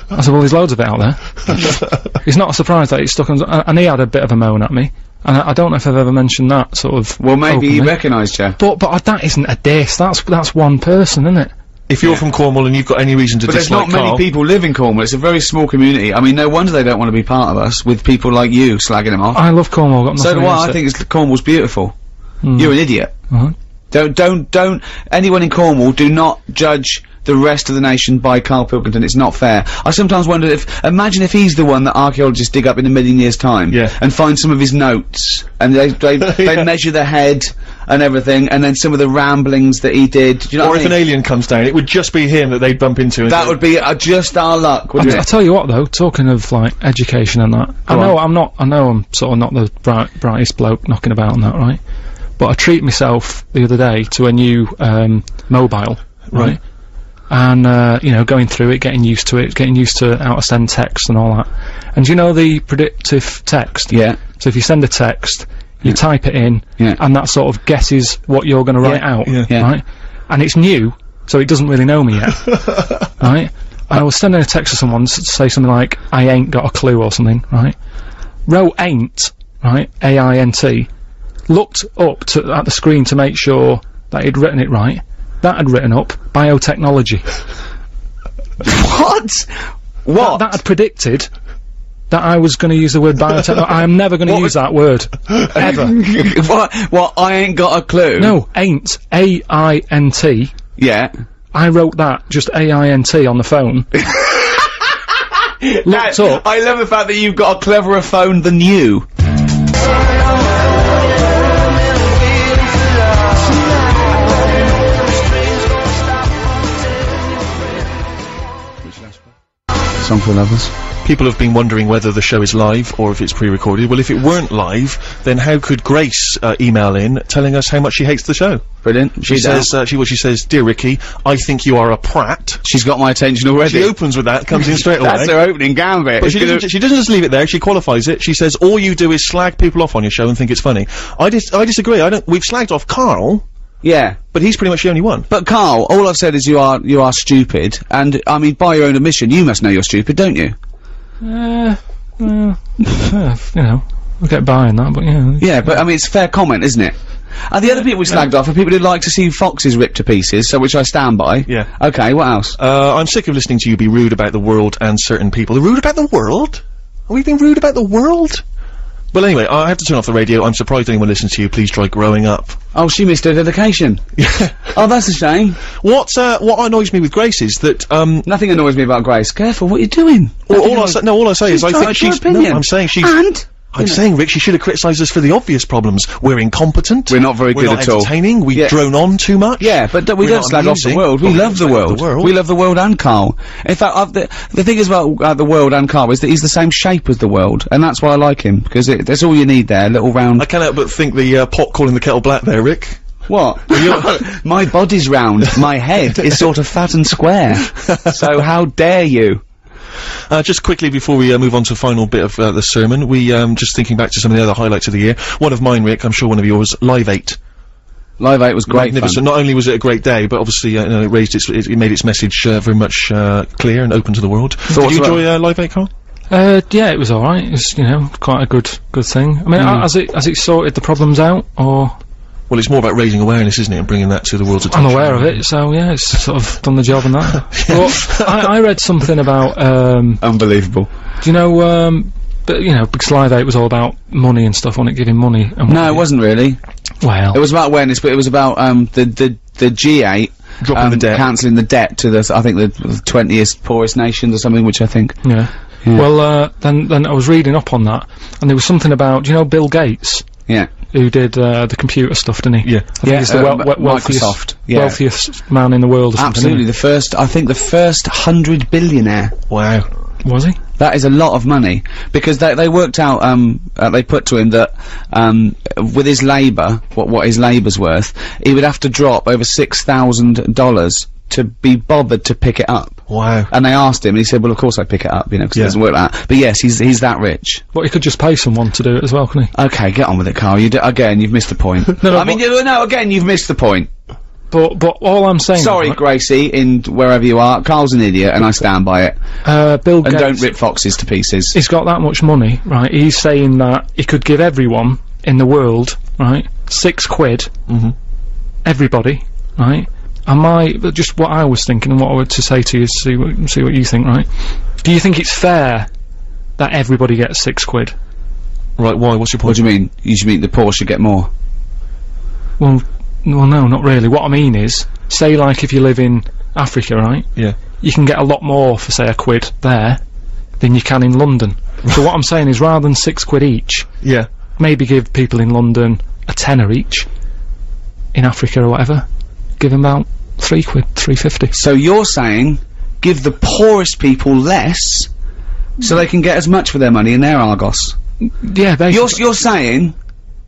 I said, "Well, there's loads of it out there." [LAUGHS] it's not a surprise that he's stuck on. And he had a bit of a moan at me. And I, I don't know if I've ever mentioned that sort of. Well, maybe he openly. recognised you. But but uh, that isn't a diss. That's that's one person, isn't it? If you're from Cornwall and you've got any reason to But there's dislike not many people live in Cornwall. It's a very small community. I mean, no wonder they don't want to be part of us with people like you slagging them off. I love Cornwall. Got so nothing do I. I think it's, Cornwall's beautiful. Mm. You're an idiot. Uh-huh. Don't, don't, don't. Anyone in Cornwall, do not judge the rest of the nation by Carl Pilkington. It's not fair. I sometimes wonder if, imagine if he's the one that archaeologists dig up in a million years' time, Yeah. and find some of his notes, and they they, [LAUGHS] they measure the head and everything, and then some of the ramblings that he did. Do you know or if I an alien comes down, it would just be him that they'd bump into. That would be uh, just our luck, wouldn't I it? tell you what, though, talking of like education and that, I Go know I'm not. I know I'm sort of not the bright, brightest bloke knocking about on that, right? But I treated myself the other day to a new um, mobile, right? And uh, you know, going through it, getting used to it, getting used to how to send text and all that. And you know the predictive text. Yeah. So if you send a text, you type it in, Yeah. and that sort of guesses what you're going to write out, yeah. Yeah. right? And it's new, so it doesn't really know me yet, [LAUGHS] right? And I was sending a text to someone to say something like, "I ain't got a clue" or something, right? Row ain't, right? A I N T. Looked up to, at the screen to make sure that he'd written it right. That had written up biotechnology. What? What? That had predicted that I was going to use the word biotechnology. I am never going to use that word [LAUGHS] ever. what? What? I ain't got a clue. No, ain't. A I N T. Yeah. I wrote that just A I N T on the phone. [LAUGHS] Looked up. I love the fact that you've got a cleverer phone than you. For lovers. People have been wondering whether the show is live or if it's pre-recorded. Well, if it weren't live, then how could Grace uh, email in telling us how much she hates the show? Brilliant. She She's says, uh, she well, she says, "Dear Ricky, I think you are a prat." she's got my attention already. She opens with that, comes in straight [LAUGHS] away. That's her opening gambit. But she doesn't, she doesn't just leave it there, she qualifies it. She says, all you do is slag people off on your show and think it's funny. I dis- I disagree, I don't- we've slagged off Carl, yeah. but he's pretty much the only one. But Carl, all I've said is you are you are stupid, and I mean by your own admission, you must know you're stupid, don't you? Uh, uh, [LAUGHS] uh, you know, we'll get by on that, but yeah. Yeah, but I mean it's fair comment, isn't it? And the other people we slagged off are people who like to see foxes ripped to pieces, so which I stand by. Yeah. Okay, what else? Uh, I'm sick of listening to you be rude about the world and certain people. Rude about the world? Are we being rude about the world? Well, anyway, I have to turn off the radio. I'm surprised anyone listens to you. Please try growing up. Oh, she missed her dedication. [LAUGHS] oh, that's a shame. What uh, what annoys me with Grace is that um, Nothing annoys me about Grace. Careful, what are you doing? all, all I say, no, all I say is I think she's. No, I'm saying she's. And I'm saying, Rick, you should have criticised us for the obvious problems. We're incompetent. We're not very we're good not at all. entertaining. We Yeah. drone on too much. Yeah, but we We're don't slag off the world. We Well, love the world. the world. We love the world and Carl. In fact, I've, the the thing is about uh, the world and Carl is that he's the same shape as the world, and that's why I like him because it, that's all you need there. Little round. I can't help but think the uh, pot calling the kettle black there, Rick. what? [LAUGHS] My body's round. My head is sort of fat and square. so how dare you? Uh, just quickly before we uh, move on to the final bit of uh, the sermon, we um, just thinking back to some of the other highlights of the year. One of mine, Rick, I'm sure one of yours, Live 8. Live Eight was great Magnificent. fun. Not only was it a great day, but obviously uh, you know, it raised its, it, it made its message uh, very much uh, clear and open to the world. So Did you enjoy uh, Live 8, Carl? Uh, yeah, it was all right. It was, you know, quite a good, good thing. I mean, uh, has it, has it sorted the problems out, or Well, it's more about raising awareness, isn't it, and bringing that to the world's attention. I'm aware of it, so yeah, it's sort of done the job and that. [LAUGHS] But I, I read something about, um, Unbelievable. do you know, um, but you know, because Live Eight was all about money and stuff, wasn't it? Giving money. And No, it wasn't really. Well, It was about awareness, but it was about um the the the G8 Dropping um, the debt. cancelling the debt to the I think the twentieth poorest nations or something, which I think. yeah. Well, uh, then, then I was reading up on that, and there was something about, do you know, Bill Gates, Yeah. who did uh, the computer stuff, didn't he? Yeah. I think Yeah, he's the uh, wel- Mi- we- wealthiest, Microsoft, yeah. wealthiest man in the world. Or something, Absolutely, the first. I think the first hundred billionaire. Wow. was he? That is a lot of money because they they worked out. Um, uh, they put to him that um, with his labour, what what his labour's worth, he would have to drop over six thousand dollars to be bothered to pick it up. Wow. And they asked him, and he said, "Well, of course I pick it up, you know, because Yeah. it doesn't work like that." But yes, he's he's that rich. Well, he could just pay someone to do it as well, couldn't he? Okay, get on with it, Carl. You d- again, you've missed the point. [LAUGHS] No, no, I mean, you, no, again, you've missed the point. But but all I'm saying. Sorry, right, Gracie, in wherever you are, Carl's an idiot, and I stand by it. uh, Bill And Gates. don't rip foxes to pieces. He's got that much money, right? He's saying that he could give everyone in the world, right, six quid. Mhm. Everybody, right? And I just what I was thinking and what I would to say to you, see what see what you think, right? Do you think it's fair that everybody gets six quid? Right, why? What's your point? What do you mean? You mean the poor should get more. Well, well, no, not really. What I mean is, say like if you live in Africa, right? Yeah. you can get a lot more for say a quid there than you can in London. so what I'm saying is rather than six quid each, Yeah. maybe give people in London a tenner each. In Africa or whatever, give them about three quid, three fifty. So you're saying, give the poorest people less, so they can get as much for their money in their Argos. Yeah, basically. You're you're saying,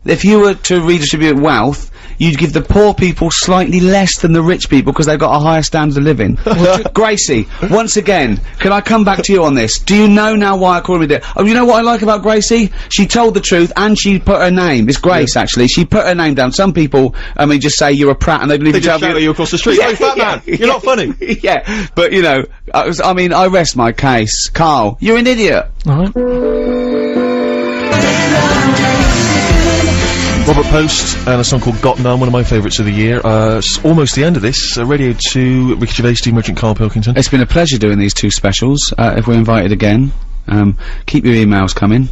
if you were to redistribute wealth, you'd give the poor people slightly less than the rich people because they've got a higher standard of living. [LAUGHS] Gracie, once again, can I come back to you on this? Do you know now why I call him a dick? Oh, you know what I like about Gracie? She told the truth and she put her name. It's Grace, actually. She put her name down. Some people, I mean, just say you're a prat and they don't even They tell shout at you across the street. [LAUGHS] "Hey, fat man, you're not funny." [LAUGHS] yeah, but you know, I, was, I mean, I rest my case. Carl, you're an idiot. Alright. Robert Post and a song called Got None, one of my favourites of the year. Uh, it's almost the end of this. Uh, Radio 2, Ricky Gervais, Steve Merchant, Carl Pilkington. It's been a pleasure doing these two specials. Uh, if we're invited again, um, keep your emails coming.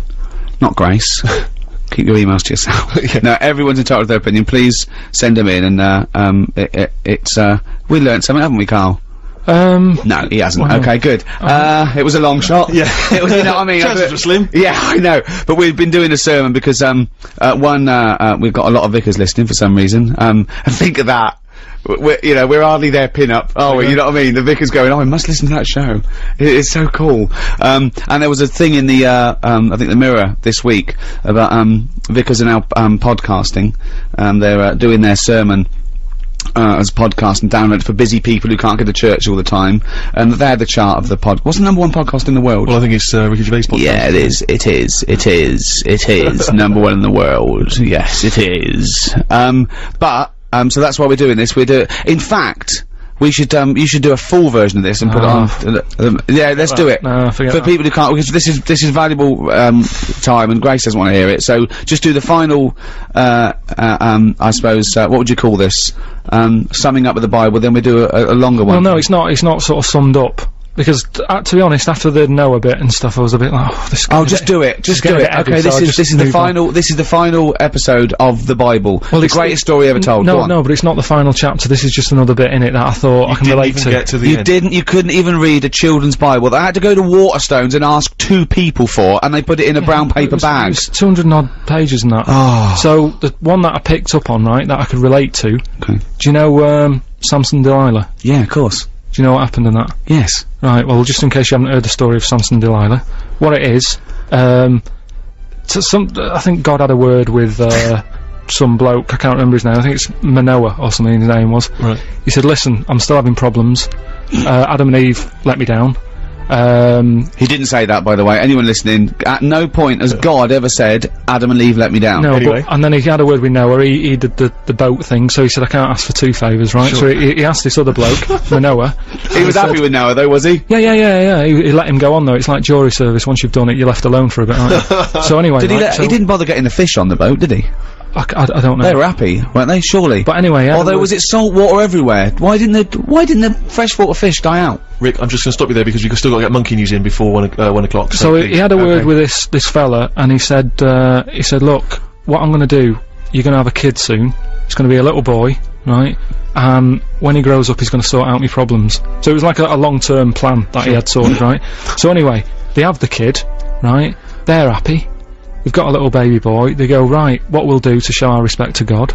Not Grace. [LAUGHS] keep your emails to yourself. [LAUGHS] Now everyone's entitled to their opinion. Please send them in, and uh, um, it, it, it's uh, we learnt something, haven't we, Carl? Um, No, he hasn't. Well, okay, good. Uh, it was a long shot. [LAUGHS] Yeah. it was, [LAUGHS] you know what I mean? Chances Uh, were slim. Yeah, I know. But we've been doing a sermon because, um, uh, one, uh, uh, we've got a lot of vicars listening for some reason. Um, and [LAUGHS] think of that. We're, you know, we're hardly their pin-up, are we? You know what I mean? The vicar's going, oh, I must listen to that show. It, it's so cool. Um, and there was a thing in the, uh, um, I think the Mirror this week about, um, vicars are now, um, podcasting. Um, they're, uh, doing their sermon uh, as a podcast and download it for busy people who can't get to church all the time. And they're the chart of the pod. What's the number one podcast in the world? Well, I think it's uh, Ricky Gervais podcast. yeah, it is. It is. It is. It is [LAUGHS] number one in the world. Yes, it is. Um, but um, so that's why we're doing this. We're do. In fact. We should, um, you should do a full version of this and put it on. Ah. um, yeah, let's do it. no, For that. people who can't, because this is, this is valuable, um, time and Grace doesn't want to hear it. So just do the final, uh, uh um, I suppose, uh, what would you call this? Um, summing up with the Bible, then we do a, a longer one. well, no, it's not. It's not sort of summed up. Because uh, to be honest, after the Noah bit and stuff, I was a bit like, oh, this. Oh, just do it. Just do it. heavy, Okay, so this I is this is the moved on. final. This is the final episode of the Bible. Well, the it's greatest story ever told. No, no, but it's not the final chapter. This is just another bit in it that I thought I can Didn't relate even to. get to the You end. didn't. You couldn't even read a children's Bible. They had to go to Waterstones and ask two people for, and they put it in a brown It paper was- bag. It 200 odd pages in that. Oh. So the one that I picked up on, right, that I could relate to. Okay. Do you know um, Samson Delilah? Yeah, of course. Do you know what happened in that? Yes. Right, well, just in case you haven't heard the story of Samson and Delilah, what it is, um, to some, I think God had a word with, uh, some bloke, I can't remember his name, I think it's Manoah or something his name was. Right. He said, listen, I'm still having problems, uh, Adam and Eve let me down, um, He didn't say that, by the way. Anyone listening, at no point has God ever said, Adam and Eve let me down. no, Anyway. but, and then he had a word with Noah, he, he did the, the boat thing, so he said, I can't ask for two favours, right? So he, he asked this other bloke, [LAUGHS] Manoah, He was happy with Noah, though, was he? yeah, yeah, yeah, yeah, he, he let him go on though, it's like jury service, once you've done it, you're left alone for a bit, aren't you? [LAUGHS] so anyway, Did he? right, Let, so he didn't bother getting the fish on the boat, did he? I, c- I d- I don't know. They were happy, weren't they? Surely. But anyway, yeah. Although, was it salt water everywhere? Why didn't the Why didn't the freshwater fish die out? Rick, I'm just going to stop you there because we've still got to get monkey news in before one, o- uh, one o'clock. So he, he had a word with this this fella, and he said uh, he said, look, what I'm going to do, you're going to have a kid soon. It's going to be a little boy, right? And when he grows up, he's going to sort out my problems. So it was like a, a long term plan that he had sorted, right? So anyway, they have the kid, right? They're happy. We've got a little baby boy. They go, right, what we'll do to show our respect to God,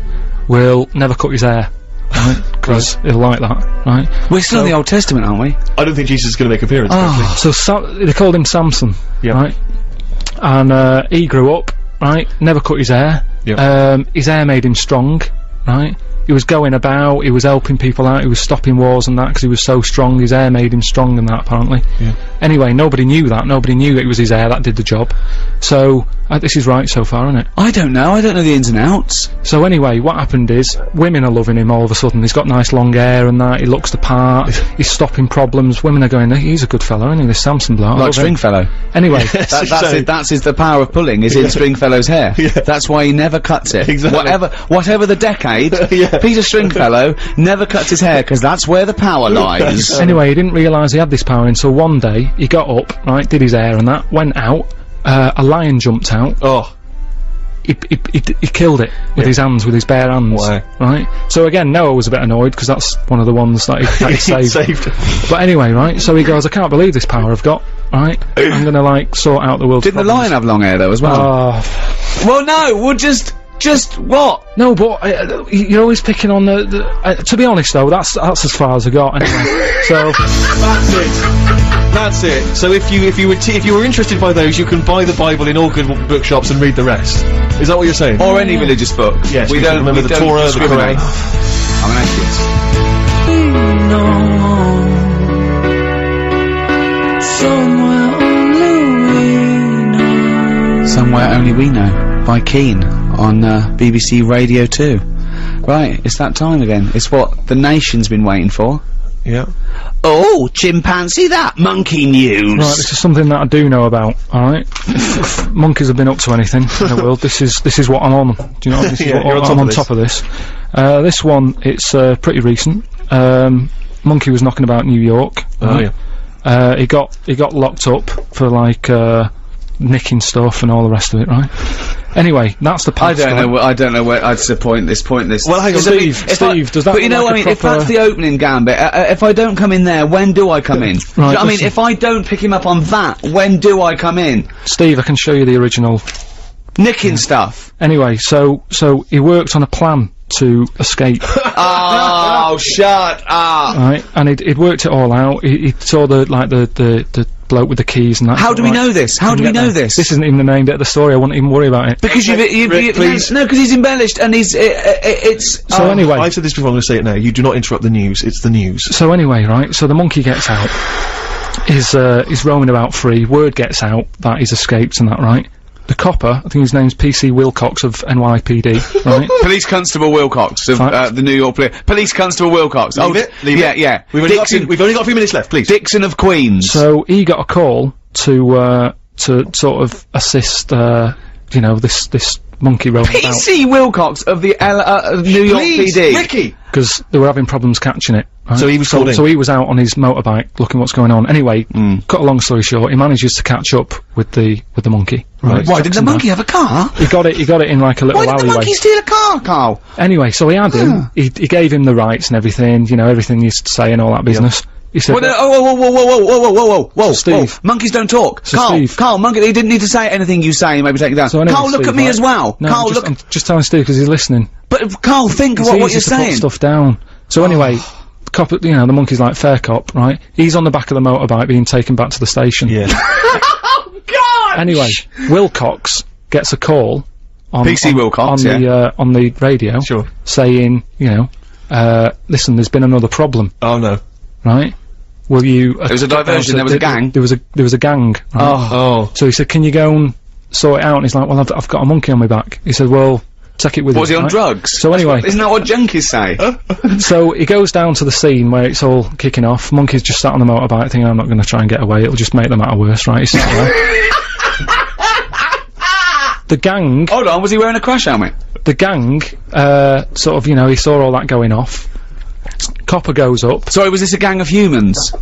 we'll never cut his hair, right? [LAUGHS] Because he'll like that, right? We're still in the Old Testament, aren't we? I don't think Jesus is going to make appearance. Ah, so Sa- they called him Samson, Yeah. right? And uh, he grew up, right? Never cut his hair. Yeah. Um, his hair made him strong, right? He was going about, he was helping people out, he was stopping wars and that because he was so strong. His hair made him strong and that apparently. Yeah. Anyway, nobody knew that. Nobody knew it was his hair that did the job. So uh, this is right so far, isn't it? I don't know. I don't know the ins and outs. So anyway, what happened is women are loving him all of a sudden. He's got nice long hair and that. He looks the part. [LAUGHS] he's stopping problems. Women are going, he's a good fellow, isn't he? This Samson bloke. Like love him." Stringfellow. Anyway, [LAUGHS] That, [LAUGHS] that's So- it. That's is the power of pulling. Is in Stringfellow's hair. Yeah. That's why he never cuts it. Exactly. Whatever, whatever the decade, Yeah. Peter Stringfellow never cuts his hair because that's where the power lies. Anyway, he didn't realise he had this power until one day he got up, right, did his hair and that, went out, uh, a lion jumped out, Oh, he, he, he, he killed it with his hands, with his bare hands, Wow. right? So again, Noah was a bit annoyed because that's one of the ones that he, that he [LAUGHS] saved. saved. But anyway, right, so he goes, I can't believe this power I've got, right? I'm gonna like sort out the world. Didn't the lion have long hair though as well? Oh, well, no. We'll just, just what? no, but uh, you're always picking on the. the uh, to be honest, though, that's that's as far as I got. Anyway, [LAUGHS] so That's it. That's it. So if you if you were t- if you were interested by those, you can buy the Bible in all good bookshops and read the rest. Is that what you're saying? Or any religious book. Yes, we we don't remember we the don't Torah, the discriminate. Quran. I'm an atheist. Somewhere Only We Know by Keane on uh, BBC Radio 2. Right, it's that time again. It's what the nation's been waiting for. Yeah. Oh, chimpanzee that monkey news. Right, this is something that I do know about. All right, if, [LAUGHS] if monkeys have been up to anything in the world, this is this is what I'm on. Do you know? This is [LAUGHS] Yeah, what, you're on I'm of on top of this. Uh, this one, it's uh, pretty recent. Um, monkey was knocking about New York. Oh right? yeah. Uh, he got he got locked up for like uh, nicking stuff and all the rest of it. Right. Anyway, that's the. I don't know. I don't know where. I'd say point this, point this. Well, hang on, 'Cause I mean, Steve, I- Steve, does that But you know like what I a mean. If that's the opening gambit, uh, uh, if I don't come in there, when do I come in? Do you know I mean? If I don't pick him up on that, when do I come in? Steve, I can show you the original. Nicking stuff. Anyway, so so he worked on a plan to escape. [LAUGHS] oh, shut up. right? And he'd, he'd worked it all out. He, he saw the like the, the the bloke with the keys and that. How do we right, know this? How do we know there. this? This isn't even the main bit of the story. I wouldn't even worry about it. because you've, you've, Rick, you please. no, because he's embellished and he's, uh, uh, it's, So oh, anyway, I've said this before. I'm going to say it now. You do not interrupt the news. It's the news. so anyway, right? So the monkey gets out. Is uh, is roaming about free. Word gets out that he's escaped and that, right? The copper, I think his name's PC Wilcox of NYPD, [LAUGHS] right? Police Constable Wilcox of uh, the New York Police. Police Constable Wilcox. oh, it. Leave yeah, it. yeah. We've only, got a Dixon, few, we've only got a few minutes left. Please. Dixon of Queens. So he got a call to uh, to sort of assist, uh, you know, this this monkey roaming about PC Wilcox of the L- uh, of New York Please, PD. Ricky! because they were having problems catching it. right? So he was so, called so he was out on his motorbike looking what's going on. Anyway, Hmm. cut a long story short, he manages to catch up with the with the monkey. Right. Why did the monkey down. have a car? He got it. He got it in like a little Why did the alleyway. monkey steal a car, Carl? Anyway, so he had him. He, he gave him the rights and everything. You know everything he used to say and all that business. He said, Well, no, oh, whoa, whoa, whoa, whoa, whoa, whoa, whoa, whoa, whoa, Steve. whoa. Monkeys don't talk. So Carl, Steve. Carl, monkey, he didn't need to say anything you say, He maybe take it down. So anyway, Carl, look Steve, at me right? as well. No, Carl, I'm just, look, I'm just telling Steve because he's listening. but Carl, think It's what, what easy you're to put saying. stuff down. So anyway, cop, you know, the monkey's like fair cop, right? He's on the back of the motorbike being taken back to the station. Yeah. [LAUGHS] God! Anyway, Wilcox gets a call on PC on, Wilcox, on the uh, on the radio Sure. saying, you know, uh, listen, there's been another problem, Oh no. right? Will you? Uh, There was a get down diversion, to- there was a gang. There was a there was a gang. Right? Oh. Oh. So he said, can you go and sort it out? And he's like, well, I've, I've got a monkey on my back. He said, well, take it with Was he on right? drugs? So anyway, Isn't that what junkies say? [LAUGHS] so he goes down to the scene where it's all kicking off. Monkey's just sat on the motorbike thinking, I'm not going to try and get away. It'll just make the matter worse, right? He's sat there. the gang, Hold on, was he wearing a crash helmet? the gang, uh, sort of, you know, he saw all that going off. Copper goes up. Sorry, was this a gang of humans?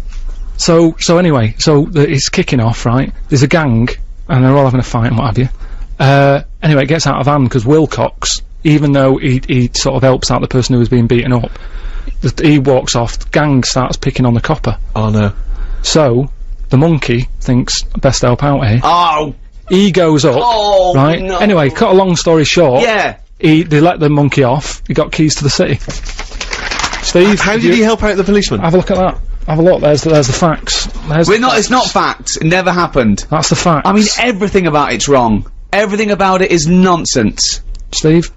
So, so anyway, so the, it's kicking off, right? There's a gang, and they're all having a fight and what have you. Uh, anyway, it gets out of hand because Wilcox, even though he, he sort of helps out the person who was being beaten up, he walks off, the gang starts picking on the copper. Oh no. So, the monkey thinks, best help out here. Oh, He goes up, Oh, right? no. Anyway, cut a long story short, yeah. he, they let the monkey off, he got keys to the city. Steve, How have did you- he help out the policeman? Have a look at that. Have a look, there's the, there's the facts. There's We're the not, it's not fact. It never happened. That's the fact. I mean, everything about it's wrong. Everything about it is nonsense. Steve?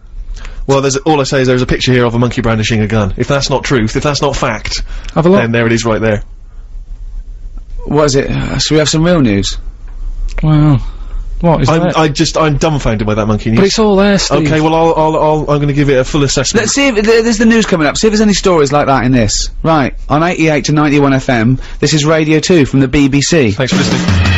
Well, there's all I say is there's a picture here of a monkey brandishing a gun. If that's not truth, if that's not fact, Have a look. then there it is right there. What is it? Uh, should we have some real news? Well, what is I'm, that? I just, I'm dumbfounded by that monkey but news. it's all there, Steve. Okay, well, I'll, I'll, I'll, I'm going to give it a full assessment. Let's see if there's the news coming up. See if there's any stories like that in this. Right, on 88 to 91 FM, this is Radio 2 from the BBC. Thanks for listening.